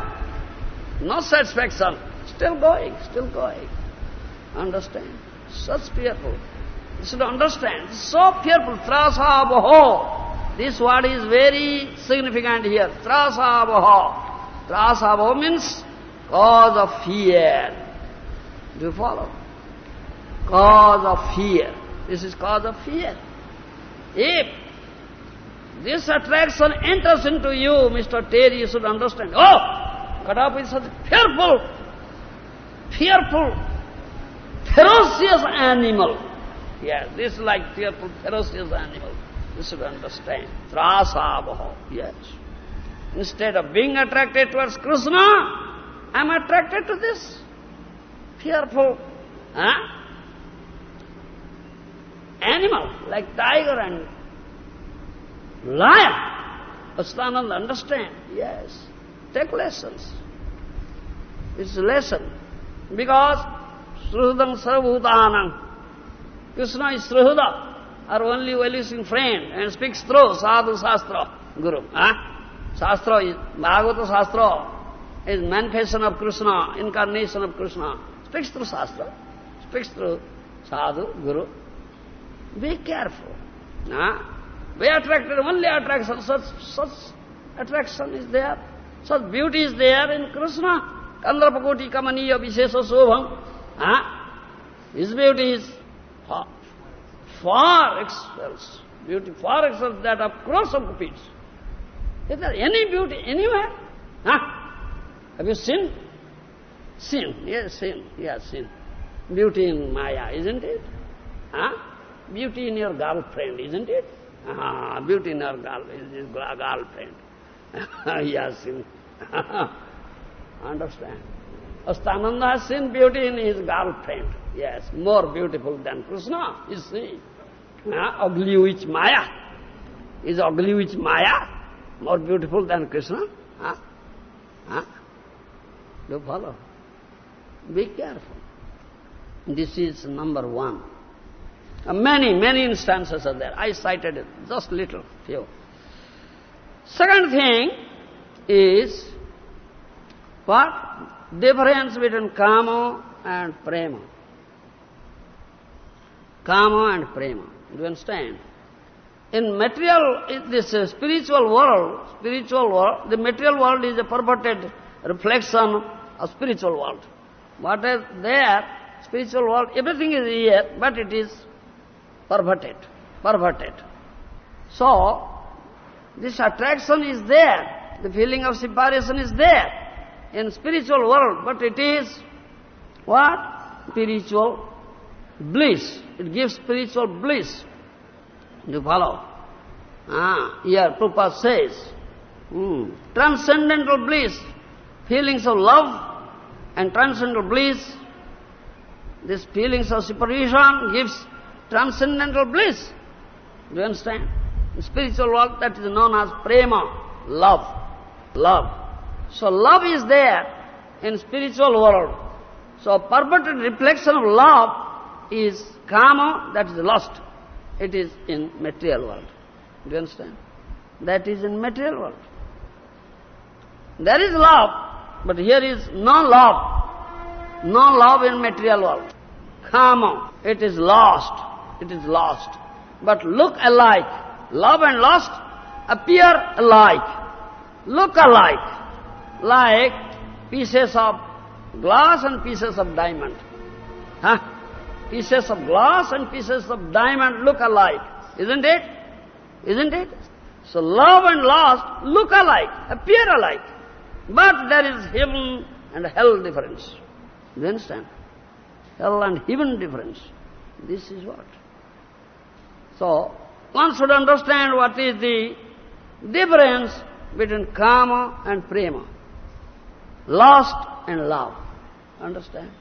no satisfaction, still going, still going. Understand? Such fearful. You should understand. So fearful. Trasabho. This word is very significant here. Trasabho. Trasabho means cause of fear. Do you follow? Cause of fear. This is cause of fear. If this attraction enters into you, Mr. Terry, you should understand. Oh, Kadapa is such a fearful, fearful, ferocious animal. Yes, this is like fearful, ferocious animal. You should understand. Trasavaha, yes. Instead of being attracted towards Krishna, I am attracted to this fearful huh? animal like tiger and lion. Astananda, understand? Yes. Take lessons. It's a lesson. Because Sruhudam Sarvabhutanam. Krishna is Srihuda, our only well-wishing friend, and speaks through Sadhu Shastra, Guru. Huh? Shastra is, Bhagavata Shastra is manifestation of Krishna, incarnation of Krishna. Speaks through Shastra, speaks through Sadhu, Guru. Be careful. Huh? We attracted, only attraction, such, such attraction is there. Such beauty is there in Krishna. Kandrapakoti kamaniya vishesa sobham. Huh? His beauty is far, far excels, beauty far excels that of crores of cupids. Is there any beauty anywhere? Huh? Have you seen? Seen, yes, seen, yes, seen. Beauty in Maya, isn't it? Huh? Beauty in your girlfriend, isn't it? Ah, beauty in your girl, his girlfriend. yes, seen. Understand? Astananda has seen beauty in his girlfriend. Yes, more beautiful than Krishna, you see. Uh, ugly witch Maya. Is ugly witch Maya more beautiful than Krishna? Huh? Huh? Do follow? Be careful. This is number one. Uh, many, many instances are there. I cited it, just little, few. Second thing is what? Difference between kama and prema. Kama and prema. Do you understand? In material, this uh, spiritual world, spiritual world, the material world is a perverted reflection of spiritual world. What is there, spiritual world, everything is here, but it is perverted, perverted. So, this attraction is there, the feeling of separation is there in spiritual world, but it is what? Spiritual bliss. It gives spiritual bliss. You follow? Ah, here Prabhupada says, hmm, transcendental bliss, feelings of love and transcendental bliss, these feelings of separation gives transcendental bliss. Do you understand? In spiritual world that is known as prema, love, love. So love is there in spiritual world. So perverted reflection of love is kama, that is lost. It is in material world. Do you understand? That is in material world. There is love, but here is no love. No love in material world. Kama, it is lost. It is lost. But look alike. Love and lust appear alike. Look alike like pieces of glass and pieces of diamond. Huh? Pieces of glass and pieces of diamond look alike, isn't it? Isn't it? So love and lust look alike, appear alike. But there is heaven and hell difference. Do you understand? Hell and heaven difference. This is what. So, one should understand what is the difference between kama and prema lost and love. Understand?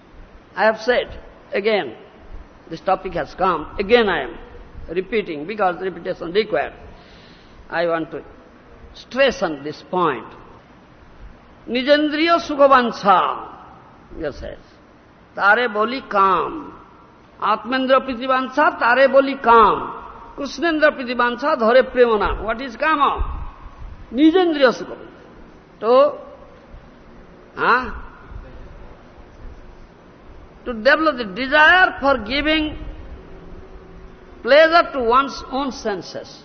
I have said, again, this topic has come, again I am repeating, because repetition required. I want to stress on this point. Nijendriya sukhavancha, yes, says. Tare boli kam. Atmendra pritivancha, tare boli kam. Krishnendra pritivancha, dhare premana. What is kama? Nijendriya sukhavancha. So, Huh? To develop the desire for giving pleasure to one's own senses.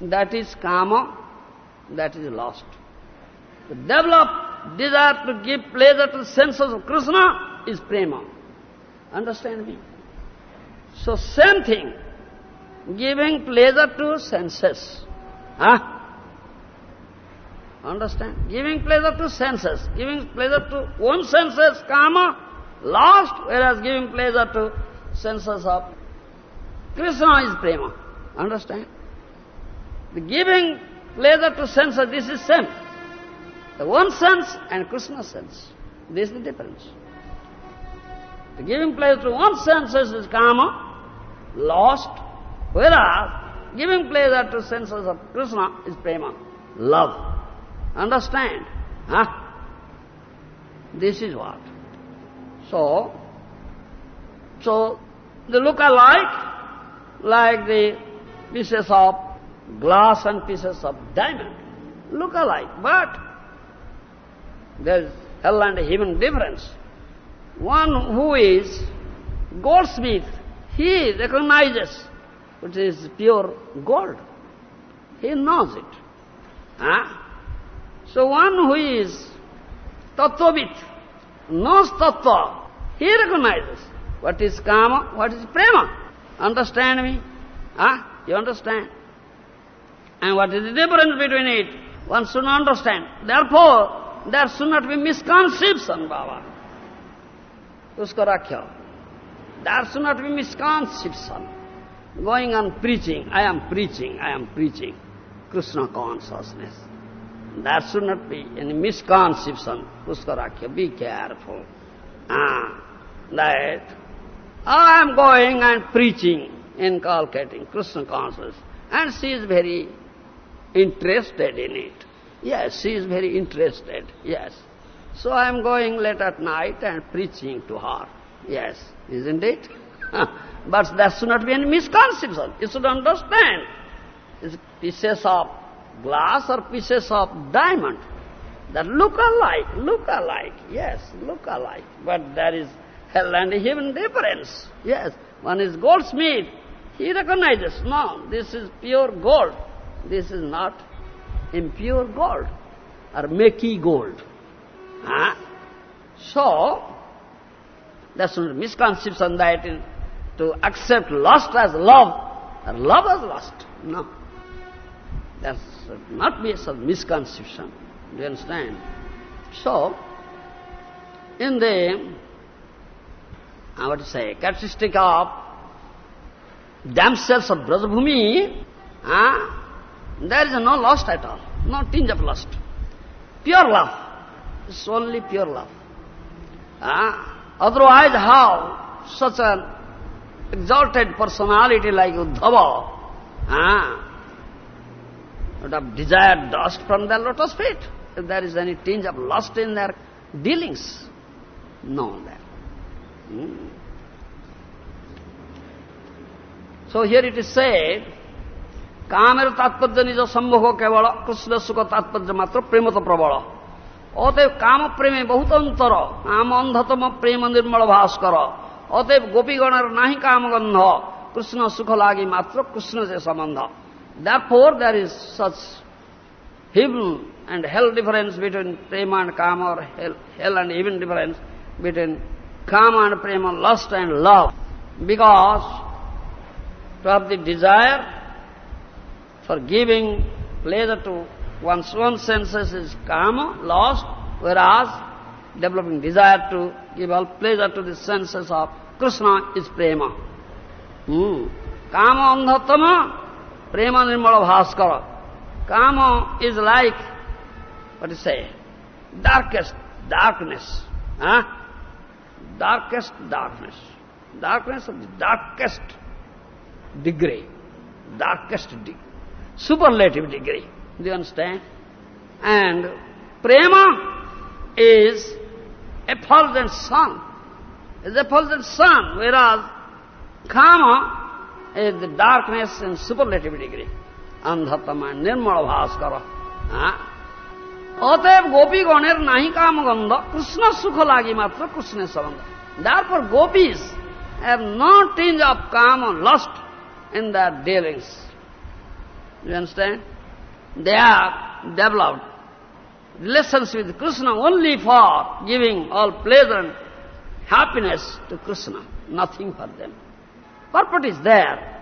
That is kama, that is lost. To develop desire to give pleasure to the senses of Krishna is prema. Understand me? So same thing, giving pleasure to senses Huh? Understand? Giving pleasure to senses, giving pleasure to one senses, kama, lost, whereas giving pleasure to senses of Krishna is prema. Understand? The giving pleasure to senses, this is same. The one sense and Krishna sense. This is the difference. The giving pleasure to one senses is kama, lost, whereas giving pleasure to senses of Krishna is prema, love. Understand? Huh? This is what. So, so they look alike, like the pieces of glass and pieces of diamond. Look alike, but there is hell and heaven difference. One who is goldsmith, he recognizes it is pure gold. He knows it. Huh? So one who is tattvavit, knows tattva, he recognizes what is kama, what is prema. Understand me? Huh? You understand? And what is the difference between it? One should understand. Therefore, there should not be misconception, Baba. Usko. There should not be misconception. Going on preaching, I am preaching, I am preaching. Krishna consciousness. There should not be any misconception. Puskarakya, be careful. Ah, that I am going and preaching, inculcating Krishna consciousness. And she is very interested in it. Yes, she is very interested, yes. So I am going late at night and preaching to her. Yes, isn't it? but there should not be any misconception. You should understand. It's pieces of glass or pieces of diamond that look alike, look alike, yes, look alike. But there is hell and heaven difference. Yes, one is goldsmith. He recognizes, no, this is pure gold. This is not impure gold or makey gold. Huh? So, that's a misconception that in, to accept lust as love, or love as lust. No. There should not be such misconception. Do you understand? So, in the, I would say, characteristic of damsels of Brajabhumi, uh, there is no lust at all, no tinge of lust. Pure love. It's only pure love. Uh, otherwise, how such an exalted personality like Uddhava uh, would have desired dust from their lotus feet? If there is any tinge of lust in their dealings? No, there. Hmm. So here it is said, কামের তাৎপর্য নিজ সম্ভোগ কেবল কৃষ্ণ সুখ তাৎপর্য মাত্র প্রেমত প্রবল অতএব কাম প্রেমে বহুত অন্তর কাম অন্ধতম প্রেম নির্মল ভাস্কর অতএব গোপীগণের নাহি কামগন্ধ কৃষ্ণ সুখ লাগি মাত্র কৃষ্ণ যে সম্বন্ধ Therefore, there is such heaven and hell difference between prema and kama, or hell, hell and heaven difference between kama and prema, lust and love. Because to have the desire for giving pleasure to one's own senses is kama, lust, whereas developing desire to give all pleasure to the senses of Krishna is prema. Hmm. Kama andhatama, prema nirmala bhaskara. Kama is like, what do you say, darkest darkness. Huh? Darkest darkness. Darkness of the darkest degree. Darkest degree. Superlative degree. Do you understand? And prema is effulgent sun. Is effulgent sun, whereas kama is the darkness in superlative degree. Andhatama, nirmala bhaskara. অতএব গোপীগণের নাহি কামগন্ধ কৃষ্ণ সুখ লাগি মাত্র কৃষ্ণের সম্বন্ধ Therefore gopis have no tinge of calm or lust in their dealings. You understand? They have developed relations with Krishna only for giving all pleasure and happiness to Krishna, nothing for them. Purpose is there.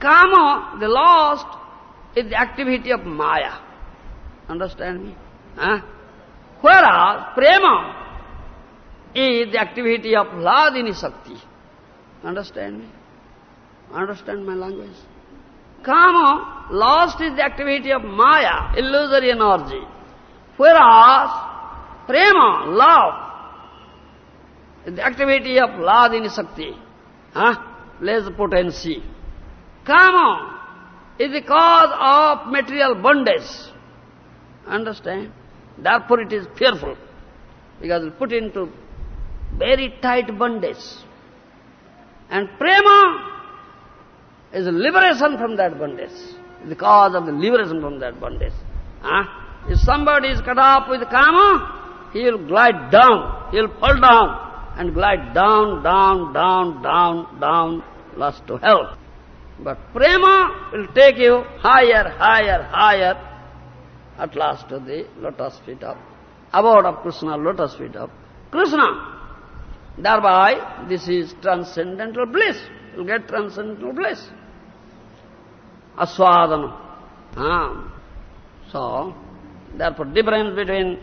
Kama, the lost, is the activity of Maya. Understand me? Huh? Whereas prema is the activity of Hladini Shakti. Understand me? Understand my language? Kama, lost is the activity of Maya, illusory energy. Whereas prema, love, is the activity of Hladini Shakti. Huh? Less potency. Kama is the cause of material bondage. Understand? Therefore it is fearful. Because it put into very tight bondage. And prema is liberation from that bondage. The cause of the liberation from that bondage. Huh? If somebody is cut off with kama, he will glide down, he will fall down, and glide down, down, down, down, down, lost to hell. But prema will take you higher, higher, higher, at last to the lotus feet of, abode of Krishna, lotus feet of Krishna. Thereby, this is transcendental bliss. You'll get transcendental bliss. Aswadana. Ah. So, therefore difference between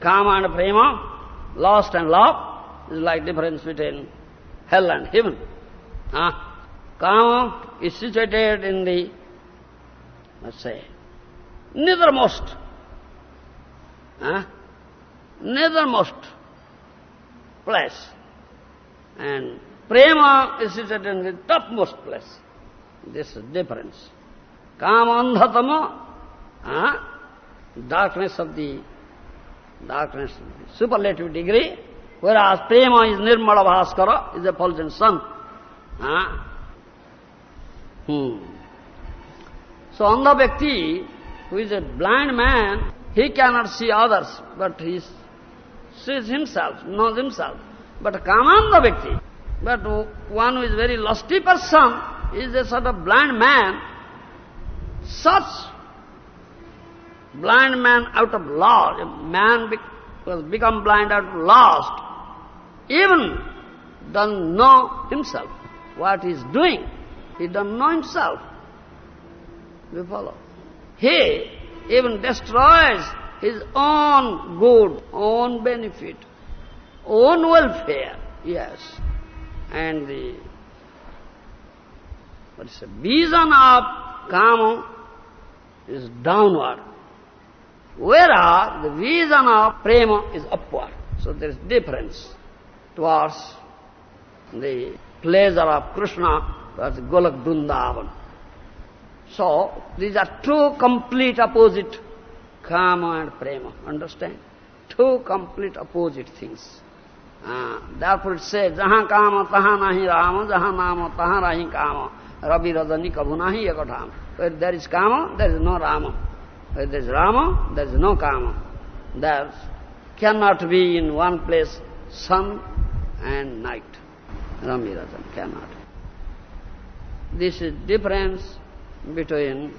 kama and prema, lost and love, is like difference between hell and heaven. Ah. Kama is situated in the, let's say, nethermost. Ah. Nethermost place. And prema is situated in the topmost place. This is difference. Kama andhatama, ah, darkness of the darkness of the superlative degree, whereas prema is nirmala bhaskara, is a fulgent sun. Ah. Hmm. So andha Bhakti, who is a blind man, he cannot see others, but he sees himself, knows himself. But Kamanda Bhakti, but one who is very lusty person, is a sort of blind man, such blind man out of lust, a man be was become blind out of lust, even doesn't know himself, what he is doing. He doesn't know himself. You follow? He even destroys his own good, own benefit, own welfare, yes. And the what is the vision of kama is downward, whereas the vision of prema is upward. So there is difference towards the pleasure of Krishna towards Golak Vrindavan. So, these are two complete opposite, kama and prema, understand? Two complete opposite things. Uh, therefore it says, jahan kama taha nahi rama, jahan nama taha rahi kama, rabi rajani kabhu nahi yakatham. Where there is kama, there is no rama. Where there is rama, there is no kama. There cannot be in one place sun and night. Rami Rajan cannot. This is difference between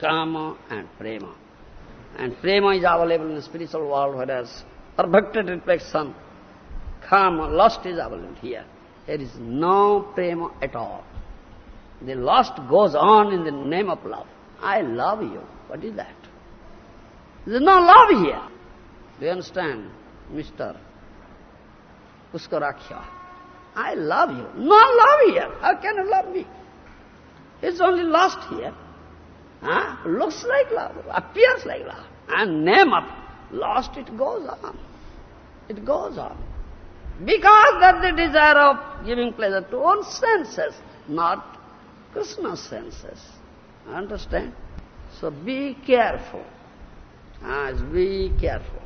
kama and prema. And prema is available in the spiritual world, whereas perfected reflection, kama, lust is available here. There is no prema at all. The lust goes on in the name of love. I love you. What is that? There is no love here. Do you understand, Mr. Puskaraksha? I love you. No love here. How can you love me? It's only lust here. Huh? Looks like love, appears like love. And name of lust, it goes on. It goes on. Because that's the desire of giving pleasure to own senses, not Krishna's senses. Understand? So be careful. Ah, be careful.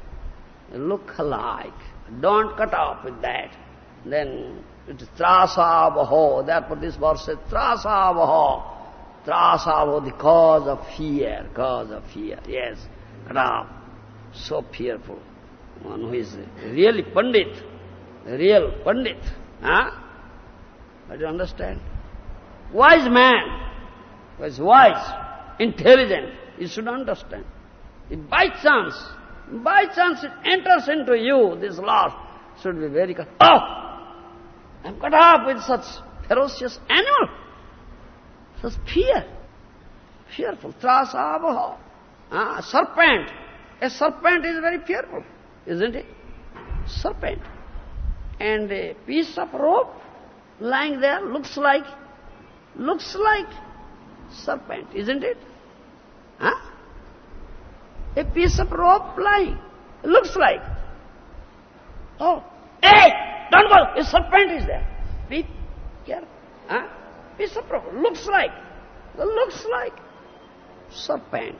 Look alike. Don't cut off with that. Then it is trasavaho. Therefore this verse says trasavaho. Trasavaho, the cause of fear, cause of fear. Yes, Ram, so fearful. One who is really Pandit, real Pandit. Huh? But you understand? Wise man, is wise, intelligent, you should understand. If by chance, by chance it enters into you, this loss, should be very... Oh! I'm cut off with such ferocious animal, such fear. fearful. Trasavaha. Ah, serpent. A serpent is very fearful, isn't it? Serpent. And a piece of rope lying there looks like, looks like serpent, isn't it? Huh? A piece of rope lying, looks like. Oh, hey, don't go, a serpent is there. Be careful. Huh? Of rope, looks like, looks like serpent.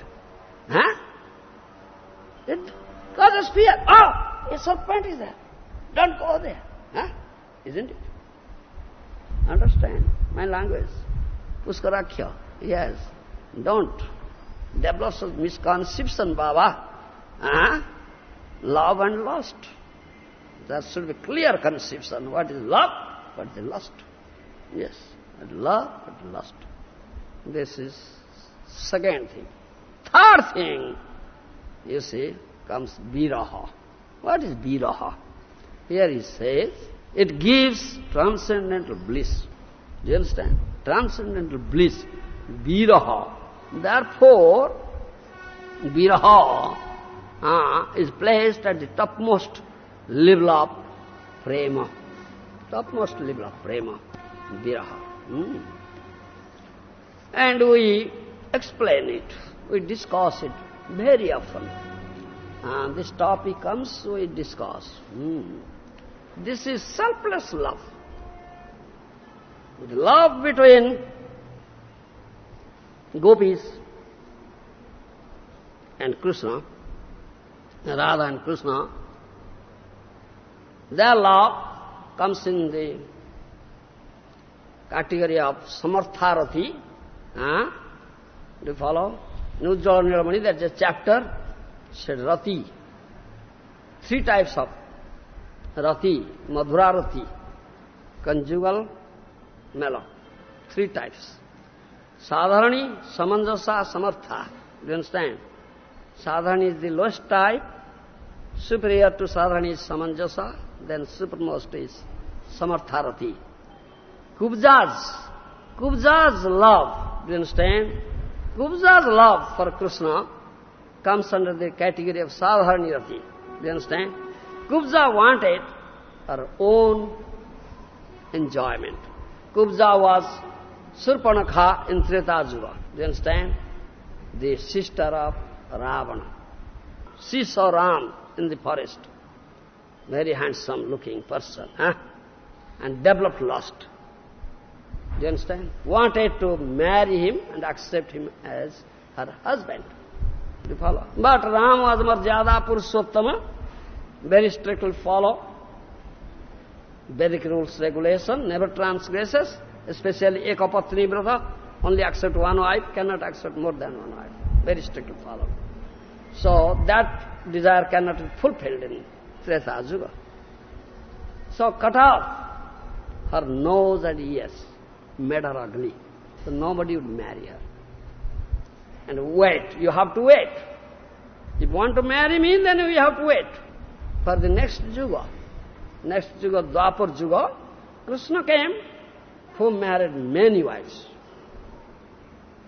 Huh? It causes fear. Oh, a serpent is there. Don't go there. Huh? Isn't it? Understand my language? Puskaraksha. Yes. Don't develop such misconception, Baba. Huh? Love and lust. There should be clear conception. What is love? What is lust? Yes. Love and lust. This is second thing. Third thing, you see, comes viraha. What is viraha? Here he says, it gives transcendental bliss. Do you understand? Transcendental bliss. Viraha. Therefore, viraha uh, is placed at the topmost level of prema. Topmost level of prema. Viraha. Hmm. And we explain it, we discuss it very often. And this topic comes, we discuss. Hmm. This is selfless love. The love between gopis and Krishna, Radha and Krishna, their love comes in the category of samartharati. Huh? Do you follow? Ujjvala Nilamani, that's a chapter, said rati. Three types of rati, madhura rati, conjugal mellow. Three types. Sadharani, samanjasa, samartha. Do you understand? Sadharani is the lowest type, superior to sadharani is samanjasa, then supermost is samartharati. Kubja's, Kubja's love, do you understand? Kubja's love for Krishna comes under the category of sadharani rati. Do you understand? Kubja wanted her own enjoyment. Kubja was Surpanakha in Treta Yuga. Do you understand? The sister of Ravana. She saw Ram in the forest. Very handsome looking person. Huh? And developed lust. Do you understand? Wanted to marry him and accept him as her husband. You follow? But Ram was Marjada Purushottama, very strictly follow Vedic rules, regulation, never transgresses, especially Ekapatni Vrata, only accept one wife, cannot accept more than one wife. Very strictly follow. So that desire cannot be fulfilled in Treta Yuga. So cut off her nose and ears, made her ugly. So nobody would marry her. And wait, you have to wait. If you want to marry me, then you have to wait for the next Yuga. Next Yuga, Dwapar Yuga, Krishna came, who married many wives.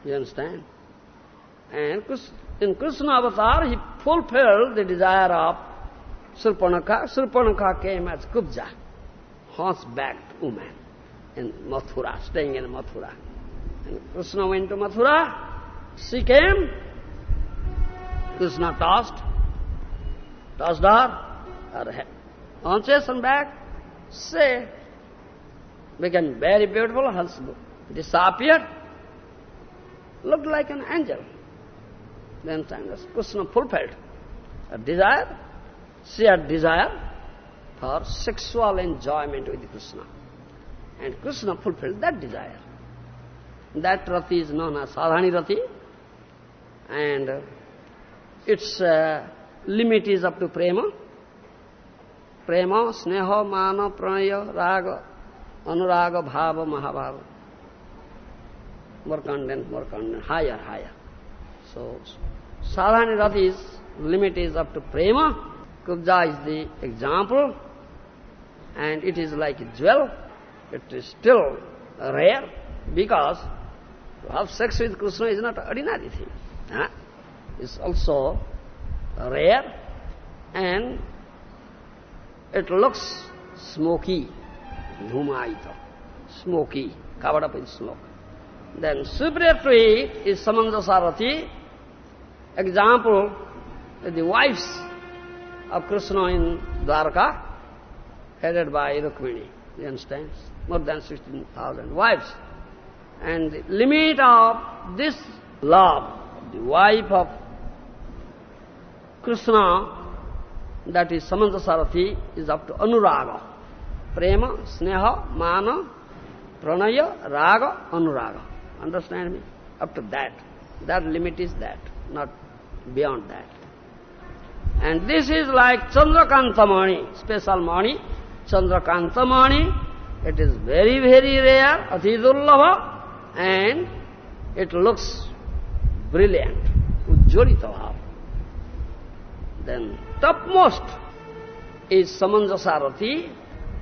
You understand? And in Krishna avatar, he fulfilled the desire of Surpanakha. Surpanakha came as Kubja, horsebacked woman in Mathura, staying in Mathura. And Krishna went to Mathura, she came, Krishna tossed, tossed her, her head, haunches and back, say, became very beautiful, her disappeared, looked like an angel. Then Krishna fulfilled her desire. She had desire for sexual enjoyment with Krishna. And Krishna fulfilled that desire. That rati is known as Sadhani rati. And its uh, limit is up to prema. Prema, sneha, mana, pranaya, raga, anuraga, bhava, mahabhava. More content, more content, higher, higher. So, sadhani rati's limit is up to prema. Kubja is the example. And it is like a jewel. It is still rare because To have sex with Krishna is not ordinary thing. Huh? It's also rare and it looks smoky, dhumaita, smoky, covered up in smoke. Then superior to it is Samanjasarati. Example, the wives of Krishna in Dwarka, headed by Rukmini. You understand? More than 16,000 wives. And the limit of this love, the wife of Krishna, that is Samanjasarati, is up to Anuraga. Prema, Sneha, Mana, Pranaya, Raga, Anuraga. Understand me? Up to that. That limit is that, not beyond that. And this is like Chandrakanta special Mani. Chandrakanta it is very, very rare, Atidullava, and it looks brilliant, Ujjolita Then topmost is Samanjasarati.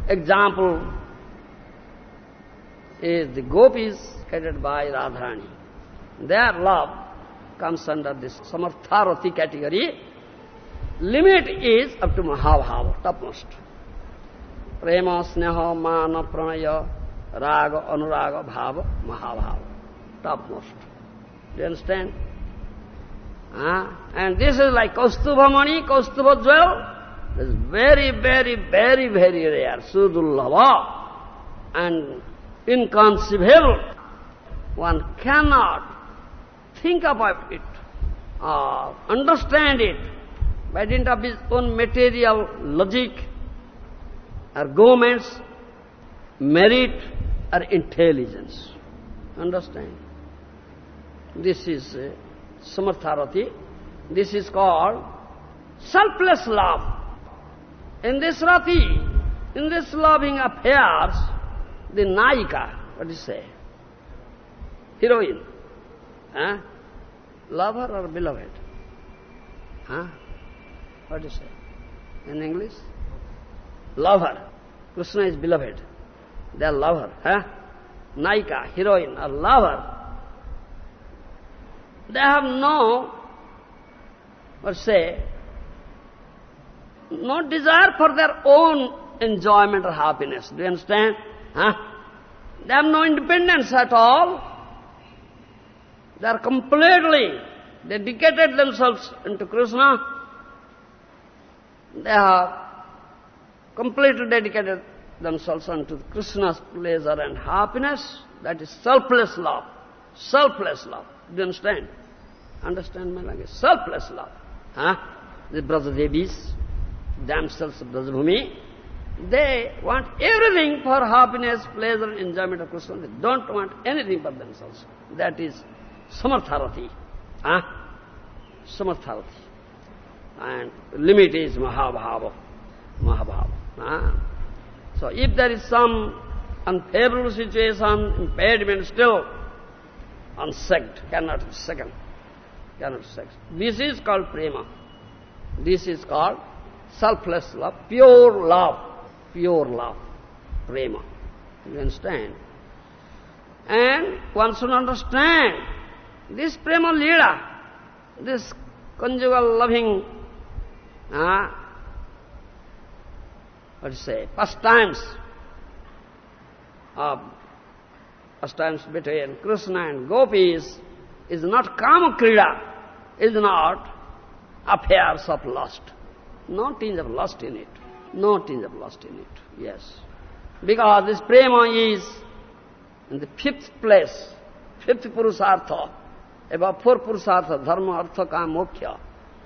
Example is the gopis headed by Radharani. Their love comes under this Samartharati category. Limit is up to Mahabhava, topmost. Prema, Sneha, Mana, Pranaya, Raga, Anuraga, Bhava, Mahabhava, topmost. Do you understand? Uh, and this is like Kaustubha Mani, Kaustubha. It's very, very, very, very rare. Sudullava. And inconceivable. One cannot think about it, or understand it by dint of his own material logic, arguments, merit, or intelligence. Understand? This is uh, Samartharati. This is called selfless love. In this rati, in this loving affairs, the Naika, what do you say? Heroine. Huh? Lover or beloved? Huh? What do you say? In English? Lover. Krishna is beloved. They are lover. Huh? Naika, heroine, or lover. They have no, what say, no desire for their own enjoyment or happiness. Do you understand? Huh? They have no independence at all. They are completely dedicated themselves into Krishna. They have completely dedicated themselves unto Krishna's pleasure and happiness. That is selfless love. Selfless love. Do you understand? Understand my language? Selfless love. Huh? The Brajadevis, damsels of Brajabhumi, they want everything for happiness, pleasure, enjoyment of Krishna. They don't want anything but themselves. That is samartharati. Huh? Samartharati. And limit is mahabhava. Mahabhava. Huh? So if there is some unfavorable situation, impediment still, unsect, cannot be second, cannot be second. This is called prema. This is called selfless love, pure love pure love, prema. You understand? And one should understand this prema lila, this conjugal loving, uh, what to say, pastimes of pastimes between Krishna and gopis is not kama krida, is not affairs of lust. No tinge of lust in it. No tinge of lust in it, yes. Because this prema is in the fifth place, fifth purusartha, above four purusartha, dharma, artha, kam, moksha,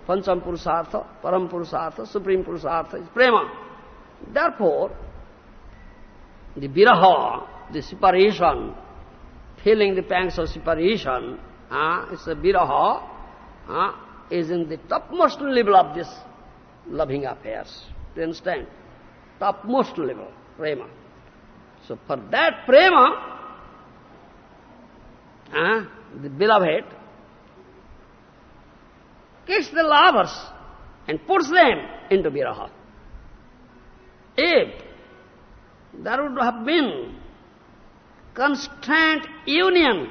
pancham purusartha, param purusartha, supreme purusartha is prema. Therefore, the viraha, the separation, feeling the pangs of separation, uh, it's a viraha, uh, is in the topmost level of this loving affairs. Do you understand? Topmost level, prema. So for that prema, uh, the beloved kicks the lovers and puts them into viraha. If there would have been constant union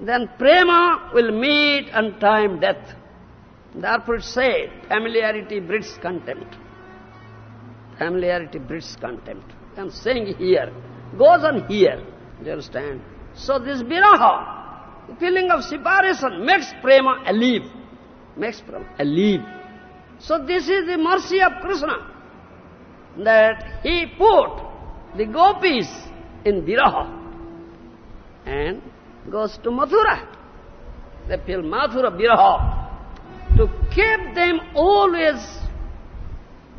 then prema will meet and time death. Therefore it said, familiarity breeds contempt. Familiarity breeds contempt. I'm saying here, goes on here. Do you understand? So this viraha, the feeling of separation, makes prema alive. Makes prema alive. So this is the mercy of Krishna, that he put the gopis in viraha and goes to Mathura. They feel Mathura viraha to keep them always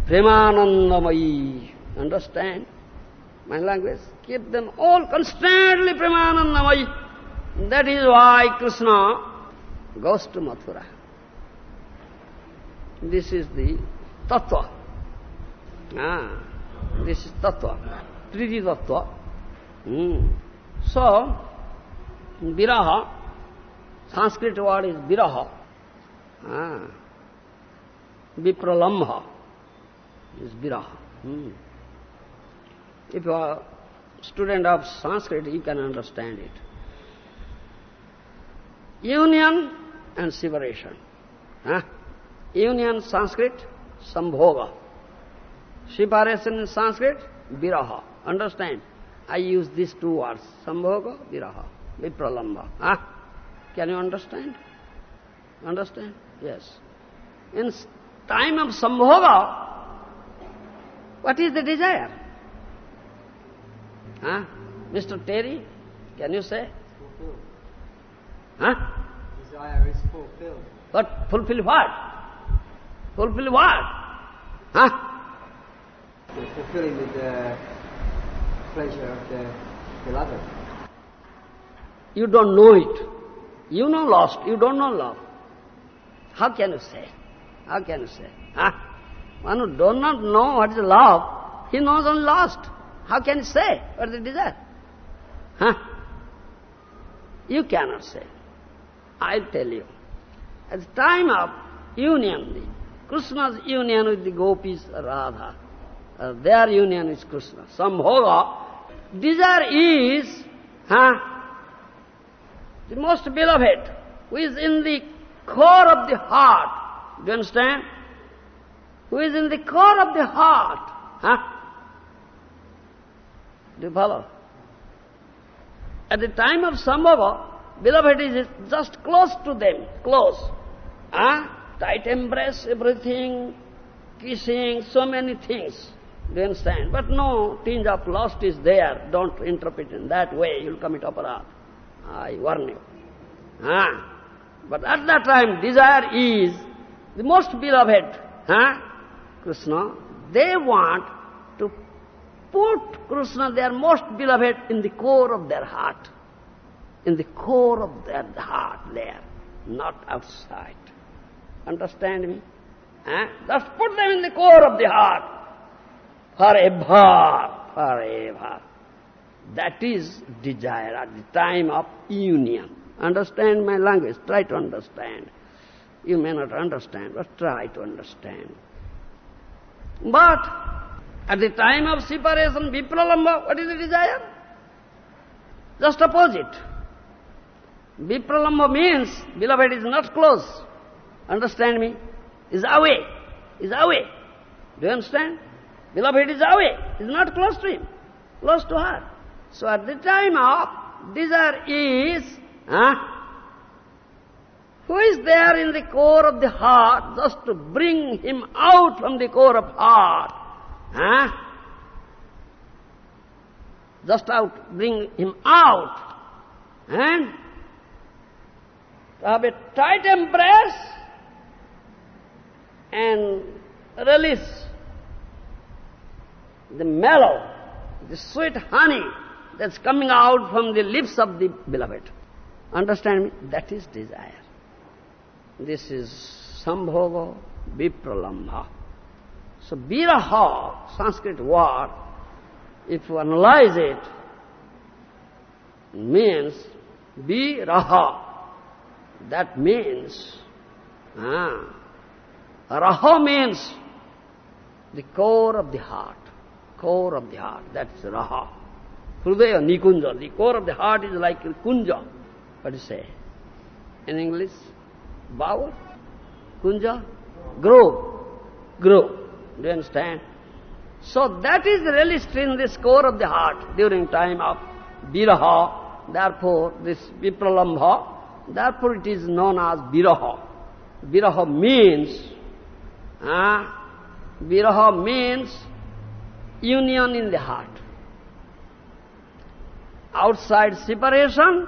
premanandamayi. Understand my language? Keep them all constantly premanandamayi. That is why Krishna goes to Mathura. This is the tattva. Ah, this is tattva. Tridi tattva. Hmm. So, viraha, Sanskrit word is viraha. Ah. Vipralambha is viraha. Hmm. If you are student of Sanskrit, you can understand it. Union and separation. Huh? Union Sanskrit, Sambhoga. Separation in Sanskrit, Viraha. Understand? I use these two words, Sambhoga, Viraha, Vipralambha. Huh? Can you understand? Understand? Yes. In time of Sambhoga, what is the desire? Huh? Mr. Terry, can you say? Fulfilled. Huh? Desire is fulfilled. But fulfill what? Fulfill what? Huh? The fulfilling the pleasure of the beloved. You don't know it. You know lost, you don't know love. How can you say? How can you say? Huh? One who does not know what is love, he knows only lost. How can he say what is desire? Huh? You cannot say. I'll tell you. At the time of union, the Krishna's union with the gopis, Radha, uh, their union with Krishna, Sambhoga, desire is, huh, the most beloved, who is in the core of the heart. Do you understand? Who is in the core of the heart. Huh? Do you follow? At the time of Sambhoga, beloved is just close to them, close. Huh? Tight embrace, everything, kissing, so many things. Do you understand? But no tinge of lust is there. Don't interpret in that way. You'll commit aparadh. I warn you. But at that time, desire is the most beloved. Huh? Krishna. They want to put Krishna, their most beloved, in the core of their heart. In the core of their heart there, not outside. Understand me? Huh? Just put them in the core of the heart. Forever, forever. That is desire at the time of union. Understand my language? Try to understand. You may not understand, but try to understand. But at the time of separation, vipralamba, what is the desire? Just opposite. Vipralamba means beloved is not close. Understand me? Is away. Is away. Do you understand? Beloved is away. Is not close to him. Close to her. So at the time of desire is, huh? Who is there in the core of the heart just to bring him out from the core of heart? Huh? Just out, bring him out. And to have a tight embrace and release the mellow, the sweet honey that's coming out from the lips of the beloved. Understand me? That is desire. This is sambhoga vipralambha. So viraha, Sanskrit word, if you analyze it, means viraha. That means, ah, raha means the core of the heart. Core of the heart, that's raha. Hrudaya nikunja, the core of the heart is like kunja. what do you say? In English, bower, kunja, grove, grove. Do you understand? So that is released in the core of the heart during time of viraha. Therefore, this vipralambha, therefore it is known as viraha. Viraha means, uh, viraha means union in the heart. Outside separation,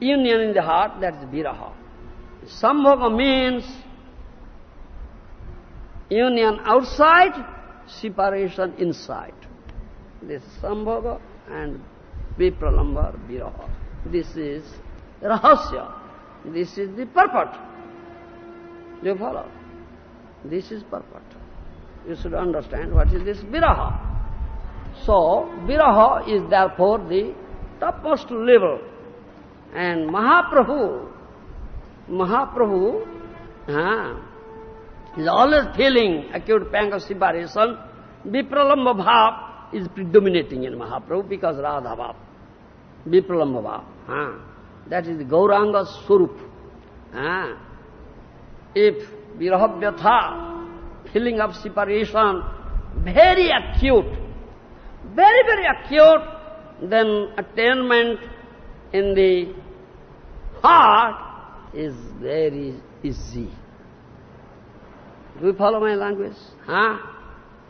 union in the heart, that is viraha. Sambhoga means union outside, separation inside. This is sambhoga and vipralamba viraha. This is rahasya. This is the purport. Do you follow? This is purport. You should understand what is this viraha. So, viraha is therefore the topmost level. And Mahaprabhu, Mahaprabhu, ah, is always feeling acute pang of separation. Vipralamba bhav is predominating in Mahaprabhu because Radha bhav. Vipralamba bhav. Ah, that is the Gauranga Surup. Ah, if virahavyatha, feeling of separation, very acute, very, very acute, then attainment in the heart is very easy. Do you follow my language? Huh?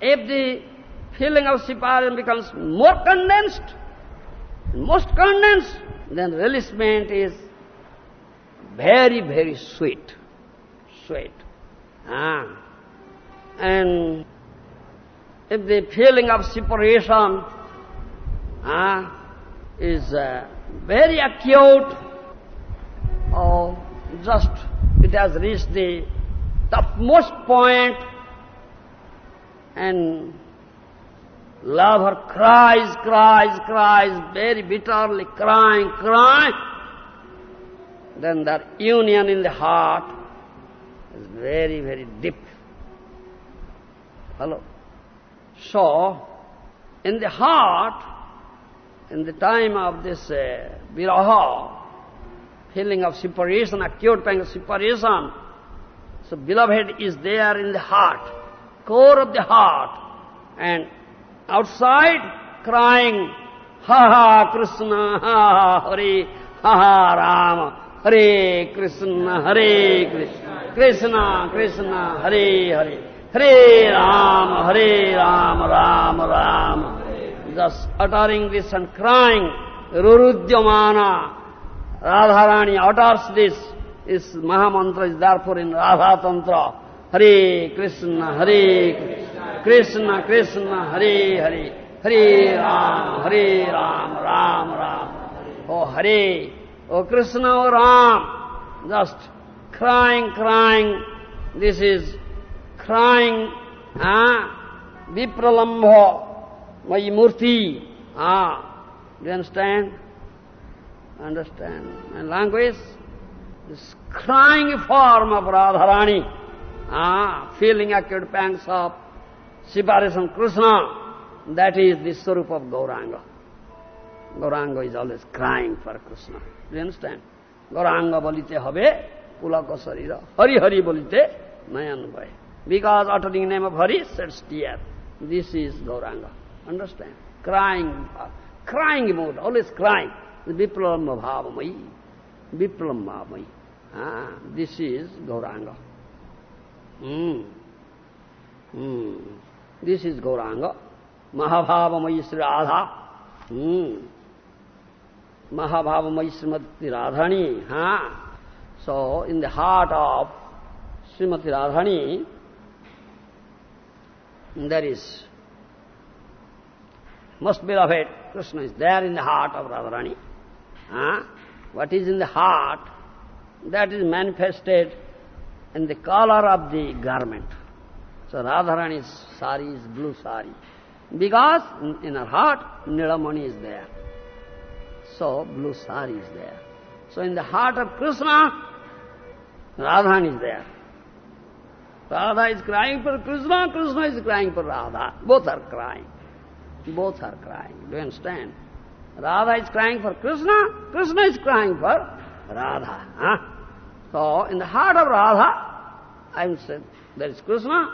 If the feeling of separation becomes more condensed, most condensed, then releasement is very, very sweet. Sweet. Ah. And if the feeling of separation ah, is uh, very acute, or just it has reached the topmost point, and lover cries, cries, cries, very bitterly crying, crying, then that union in the heart is very, very deep. Hello? So, in the heart, in the time of this uh, viraha, feeling of separation, acute pain of separation, so beloved is there in the heart, core of the heart, and outside crying, ha ha Krishna, ha ha Hare, ha ha Rama, Hare Krishna, Hare Krishna, Hare Hare. Hare Ram, Hare Ram, Ram Ram. Just uttering this and crying, Rurudyamana. Radharani utters this. This Mahamantra is therefore in Radha Tantra. Hare Krishna, Hare Krishna, Krishna, Hare Hare. Hare Ram, Hare Ram, Ram Ram. Oh Hare, oh Krishna, oh Ram. Just crying, crying. This is crying, ah, vipralambha, my murti, ah, do you understand? Understand my language? This crying form of Radharani, ah, feeling acute pangs of separation Krishna, that is the Swarup of Gauranga. Gauranga is always crying for Krishna. Do you understand? Gauranga bolite habe, पुलक शरीर। हरि हरि बोलते, नयन भय। Because uttering name of Hari sets tear this is Gaurang understand crying crying mode always crying विप्लम्ब भावमयी विप्लम भावमयी this is Gaurang this is Gaurang Mahabhavamayi Shri Radha महाभावमयी श्रीमती राधानी हाँ. So, in the heart of Srimati Radhani, there is, most beloved, Krishna is there in the heart of Radharani. Huh? What is in the heart, that is manifested in the color of the garment. So Radharani's sari is blue sari. Because in, in her heart, Nilamani is there. So blue sari is there. So in the heart of Krishna, Radharani is there. Radha is crying for Krishna, Krishna is crying for Radha. Both are crying. Both are crying. Do you understand? Radha is crying for Krishna, Krishna is crying for Radha. Huh? So, in the heart of Radha, I'm saying, there is Krishna,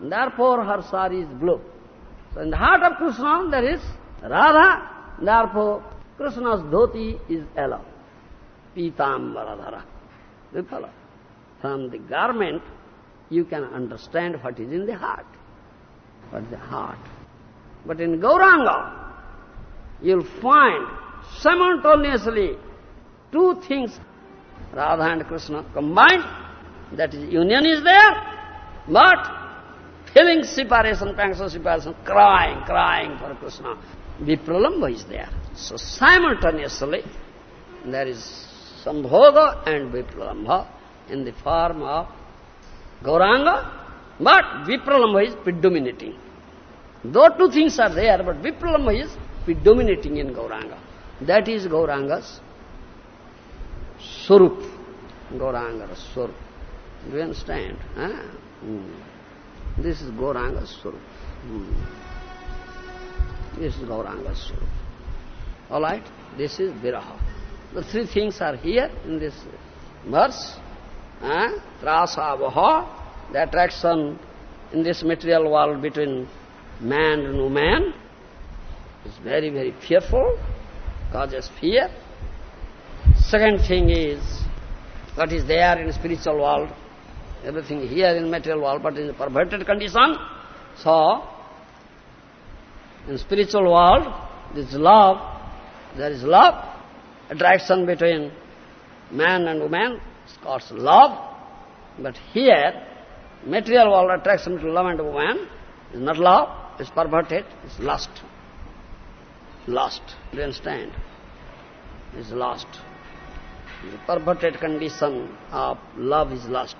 therefore her sari is blue. So in the heart of Krishna there is Radha, therefore Krishna's dhoti is yellow. Pitambaradhara. Vipala. From the garment you can understand what is in the heart. What is the heart. But in Gauranga, you'll find simultaneously two things, Radha and Krishna combined, that is union is there, but feeling separation, pangs separation, crying, crying for Krishna. Vipralamba is there. So simultaneously, there is Sambhoga and Vipralamba in the form of Gauranga, but Vipralamba is predominating. Those two things are there, but Vipralamba is predominating in Gauranga. That is Gauranga's Surup. Gauranga's Surup. Do you understand? Huh? Mm. This is Gauranga Swarup. Hmm. This is Gauranga Swarup. All right? This is Viraha. The three things are here in this verse. Eh? Trasavaha, the attraction in this material world between man and woman is very, very fearful, causes fear. Second thing is, what is there in spiritual world everything here in material world, but in the perverted condition. So, in spiritual world, there is love, there is love, attraction between man and woman, it's called love. But here, material world attraction between love and woman is not love, it's perverted, it's lust. Lust, do you understand? It's lust. The perverted condition of love is lust.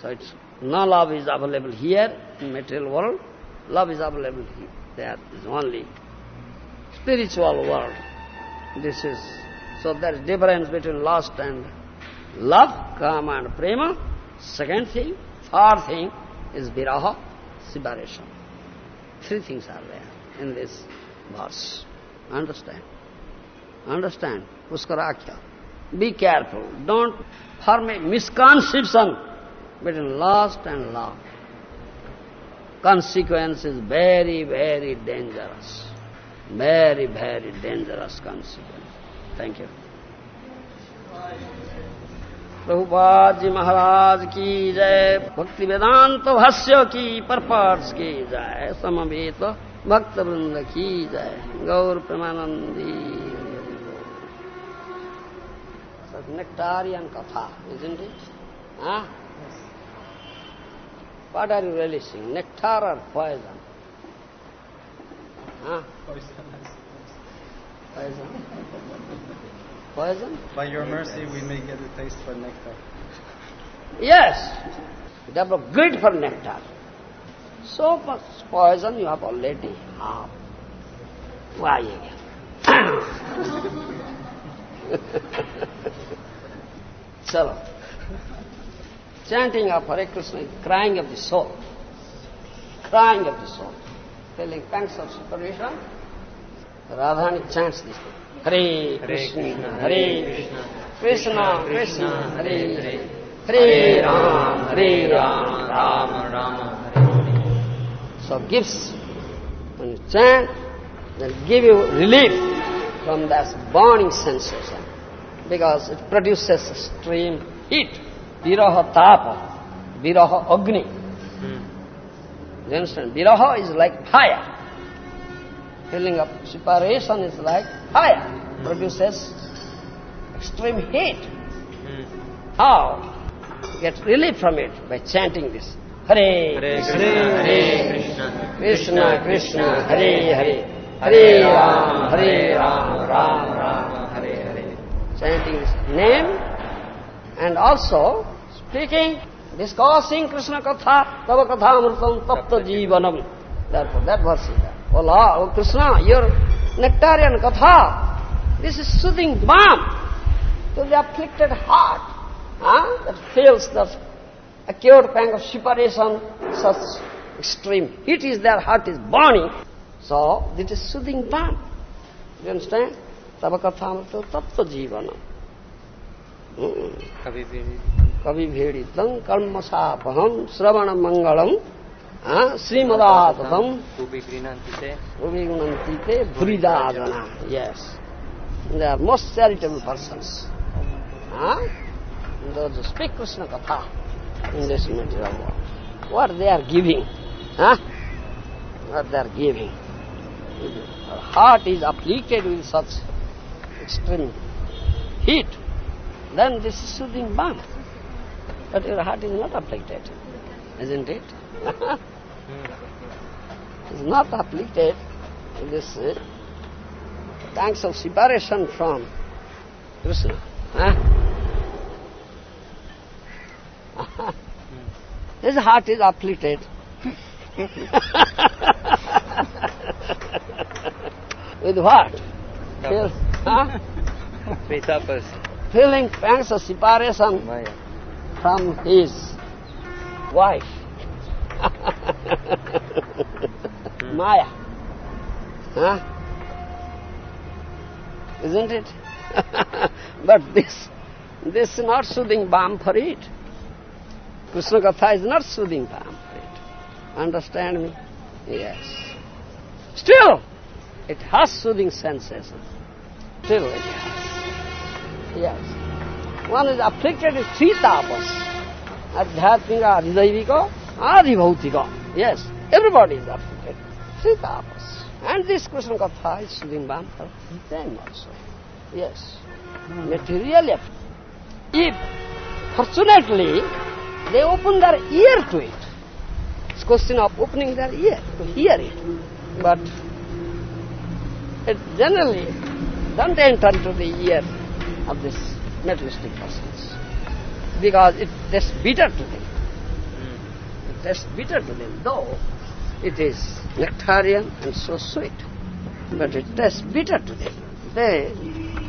So it's no love is available here in material world, love is available here. There is only spiritual world. This is, so there is difference between lust and love, kama and prema. Second thing, third thing is viraha, separation. Three things are there in this verse. Understand? Understand? Puskaraksha. Be careful. Don't form a misconception between lust and love. Consequence is very, very dangerous. Very, very dangerous consequence. Thank you Prabhupada ji Maharaj की जय, भक्ति वेदांत भाष्य की परपार्श की जय, समवेत भक्त वृंद की जय, गौर Premanandi. Nectarean katha is what are you releasing nectar or poison हाँ? Poison? Poison? By your mercy, we may get a taste for nectar. Yes. Develop greed for nectar. So much poison you have already had. Why again? Chalo. Chanting of Hare Krishna crying of the soul. Crying of the soul. Feeling pangs of separation. Radhani chants this. Hare Krishna, Hare Krishna, Krishna, Hare Hare. Hare Ram, Hare Ram, Ram Ram, Hare So gives, when you chant, they'll give you relief from that burning sensation because it produces extreme heat. Viraha tapa, viraha agni. Hmm. You understand? Viraha is like fire. Feeling of separation is like fire. Produces extreme heat. How? Get relief from it by chanting this. Hare, Hare Krishna, Hare Krishna, Krishna Krishna, Hare Hare, Hare Ram, Hare Ram, Ram Ram, Hare Hare. Chanting this name and also speaking, discussing Krishna Katha, Tava Katha Amritam Tapta Jivanam. Therefore, that verse is there. Oh Lord, oh Krishna, your nectarian Katha, this is soothing balm to the afflicted heart huh? that feels the acute pang of separation, such extreme heat is there, heart is burning. So, this is soothing balm. Do you understand? तब कथामृत तत्व जीवन कभी भी कवि भेड़ितम कर्मसापहम श्रवण मंगलम श्रीमदातम उभी गृह्णन्ति ते Uvigunanti te Buridadana. Yes. They are most charitable persons. Huh? Those who speak Krishna Katha in this material world. What they are giving. Huh? What they are giving. Our heart is afflicted with such extreme heat. Then this is soothing balm. But your heart is not afflicted. Isn't it? is not afflicted with this uh, thanks of separation from Krishna. Huh? His heart is afflicted. with what? Feel, huh? Tapas. Feeling pangs of separation Maya. from his wife. Maya. Huh? Isn't it? but this, this is not soothing balm for it. Krishna Katha is not soothing balm for it. Understand me? Yes. Still, it has soothing sensation. Still it has. Yes. One is afflicted with three tapas. Adhyatmika, adhidaivika, adhibhautika. Yes, everybody is afflicted. Three tapas. And this Krishna Katha is balm for them also. Yes. Materially. If, fortunately, they open their ear to it. It's question of opening their ear to hear it. But it generally don't enter into the ear of this materialistic persons. Because it tastes bitter to them. Tastes bitter to them, though it is nectarian and so sweet. But it tastes bitter to them. They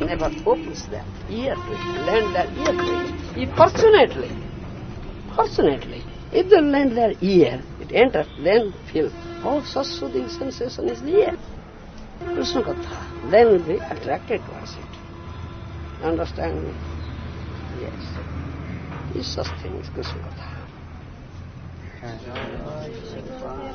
never opens their ear to it, lend their ear to it. If fortunately, fortunately, if they lend their ear, it enters, then feel, oh, such soothing sensation is there. Krishna Katha, then will be attracted towards it. Understand me? Yes. This such thing is Krishna Katha. 感谢二零二一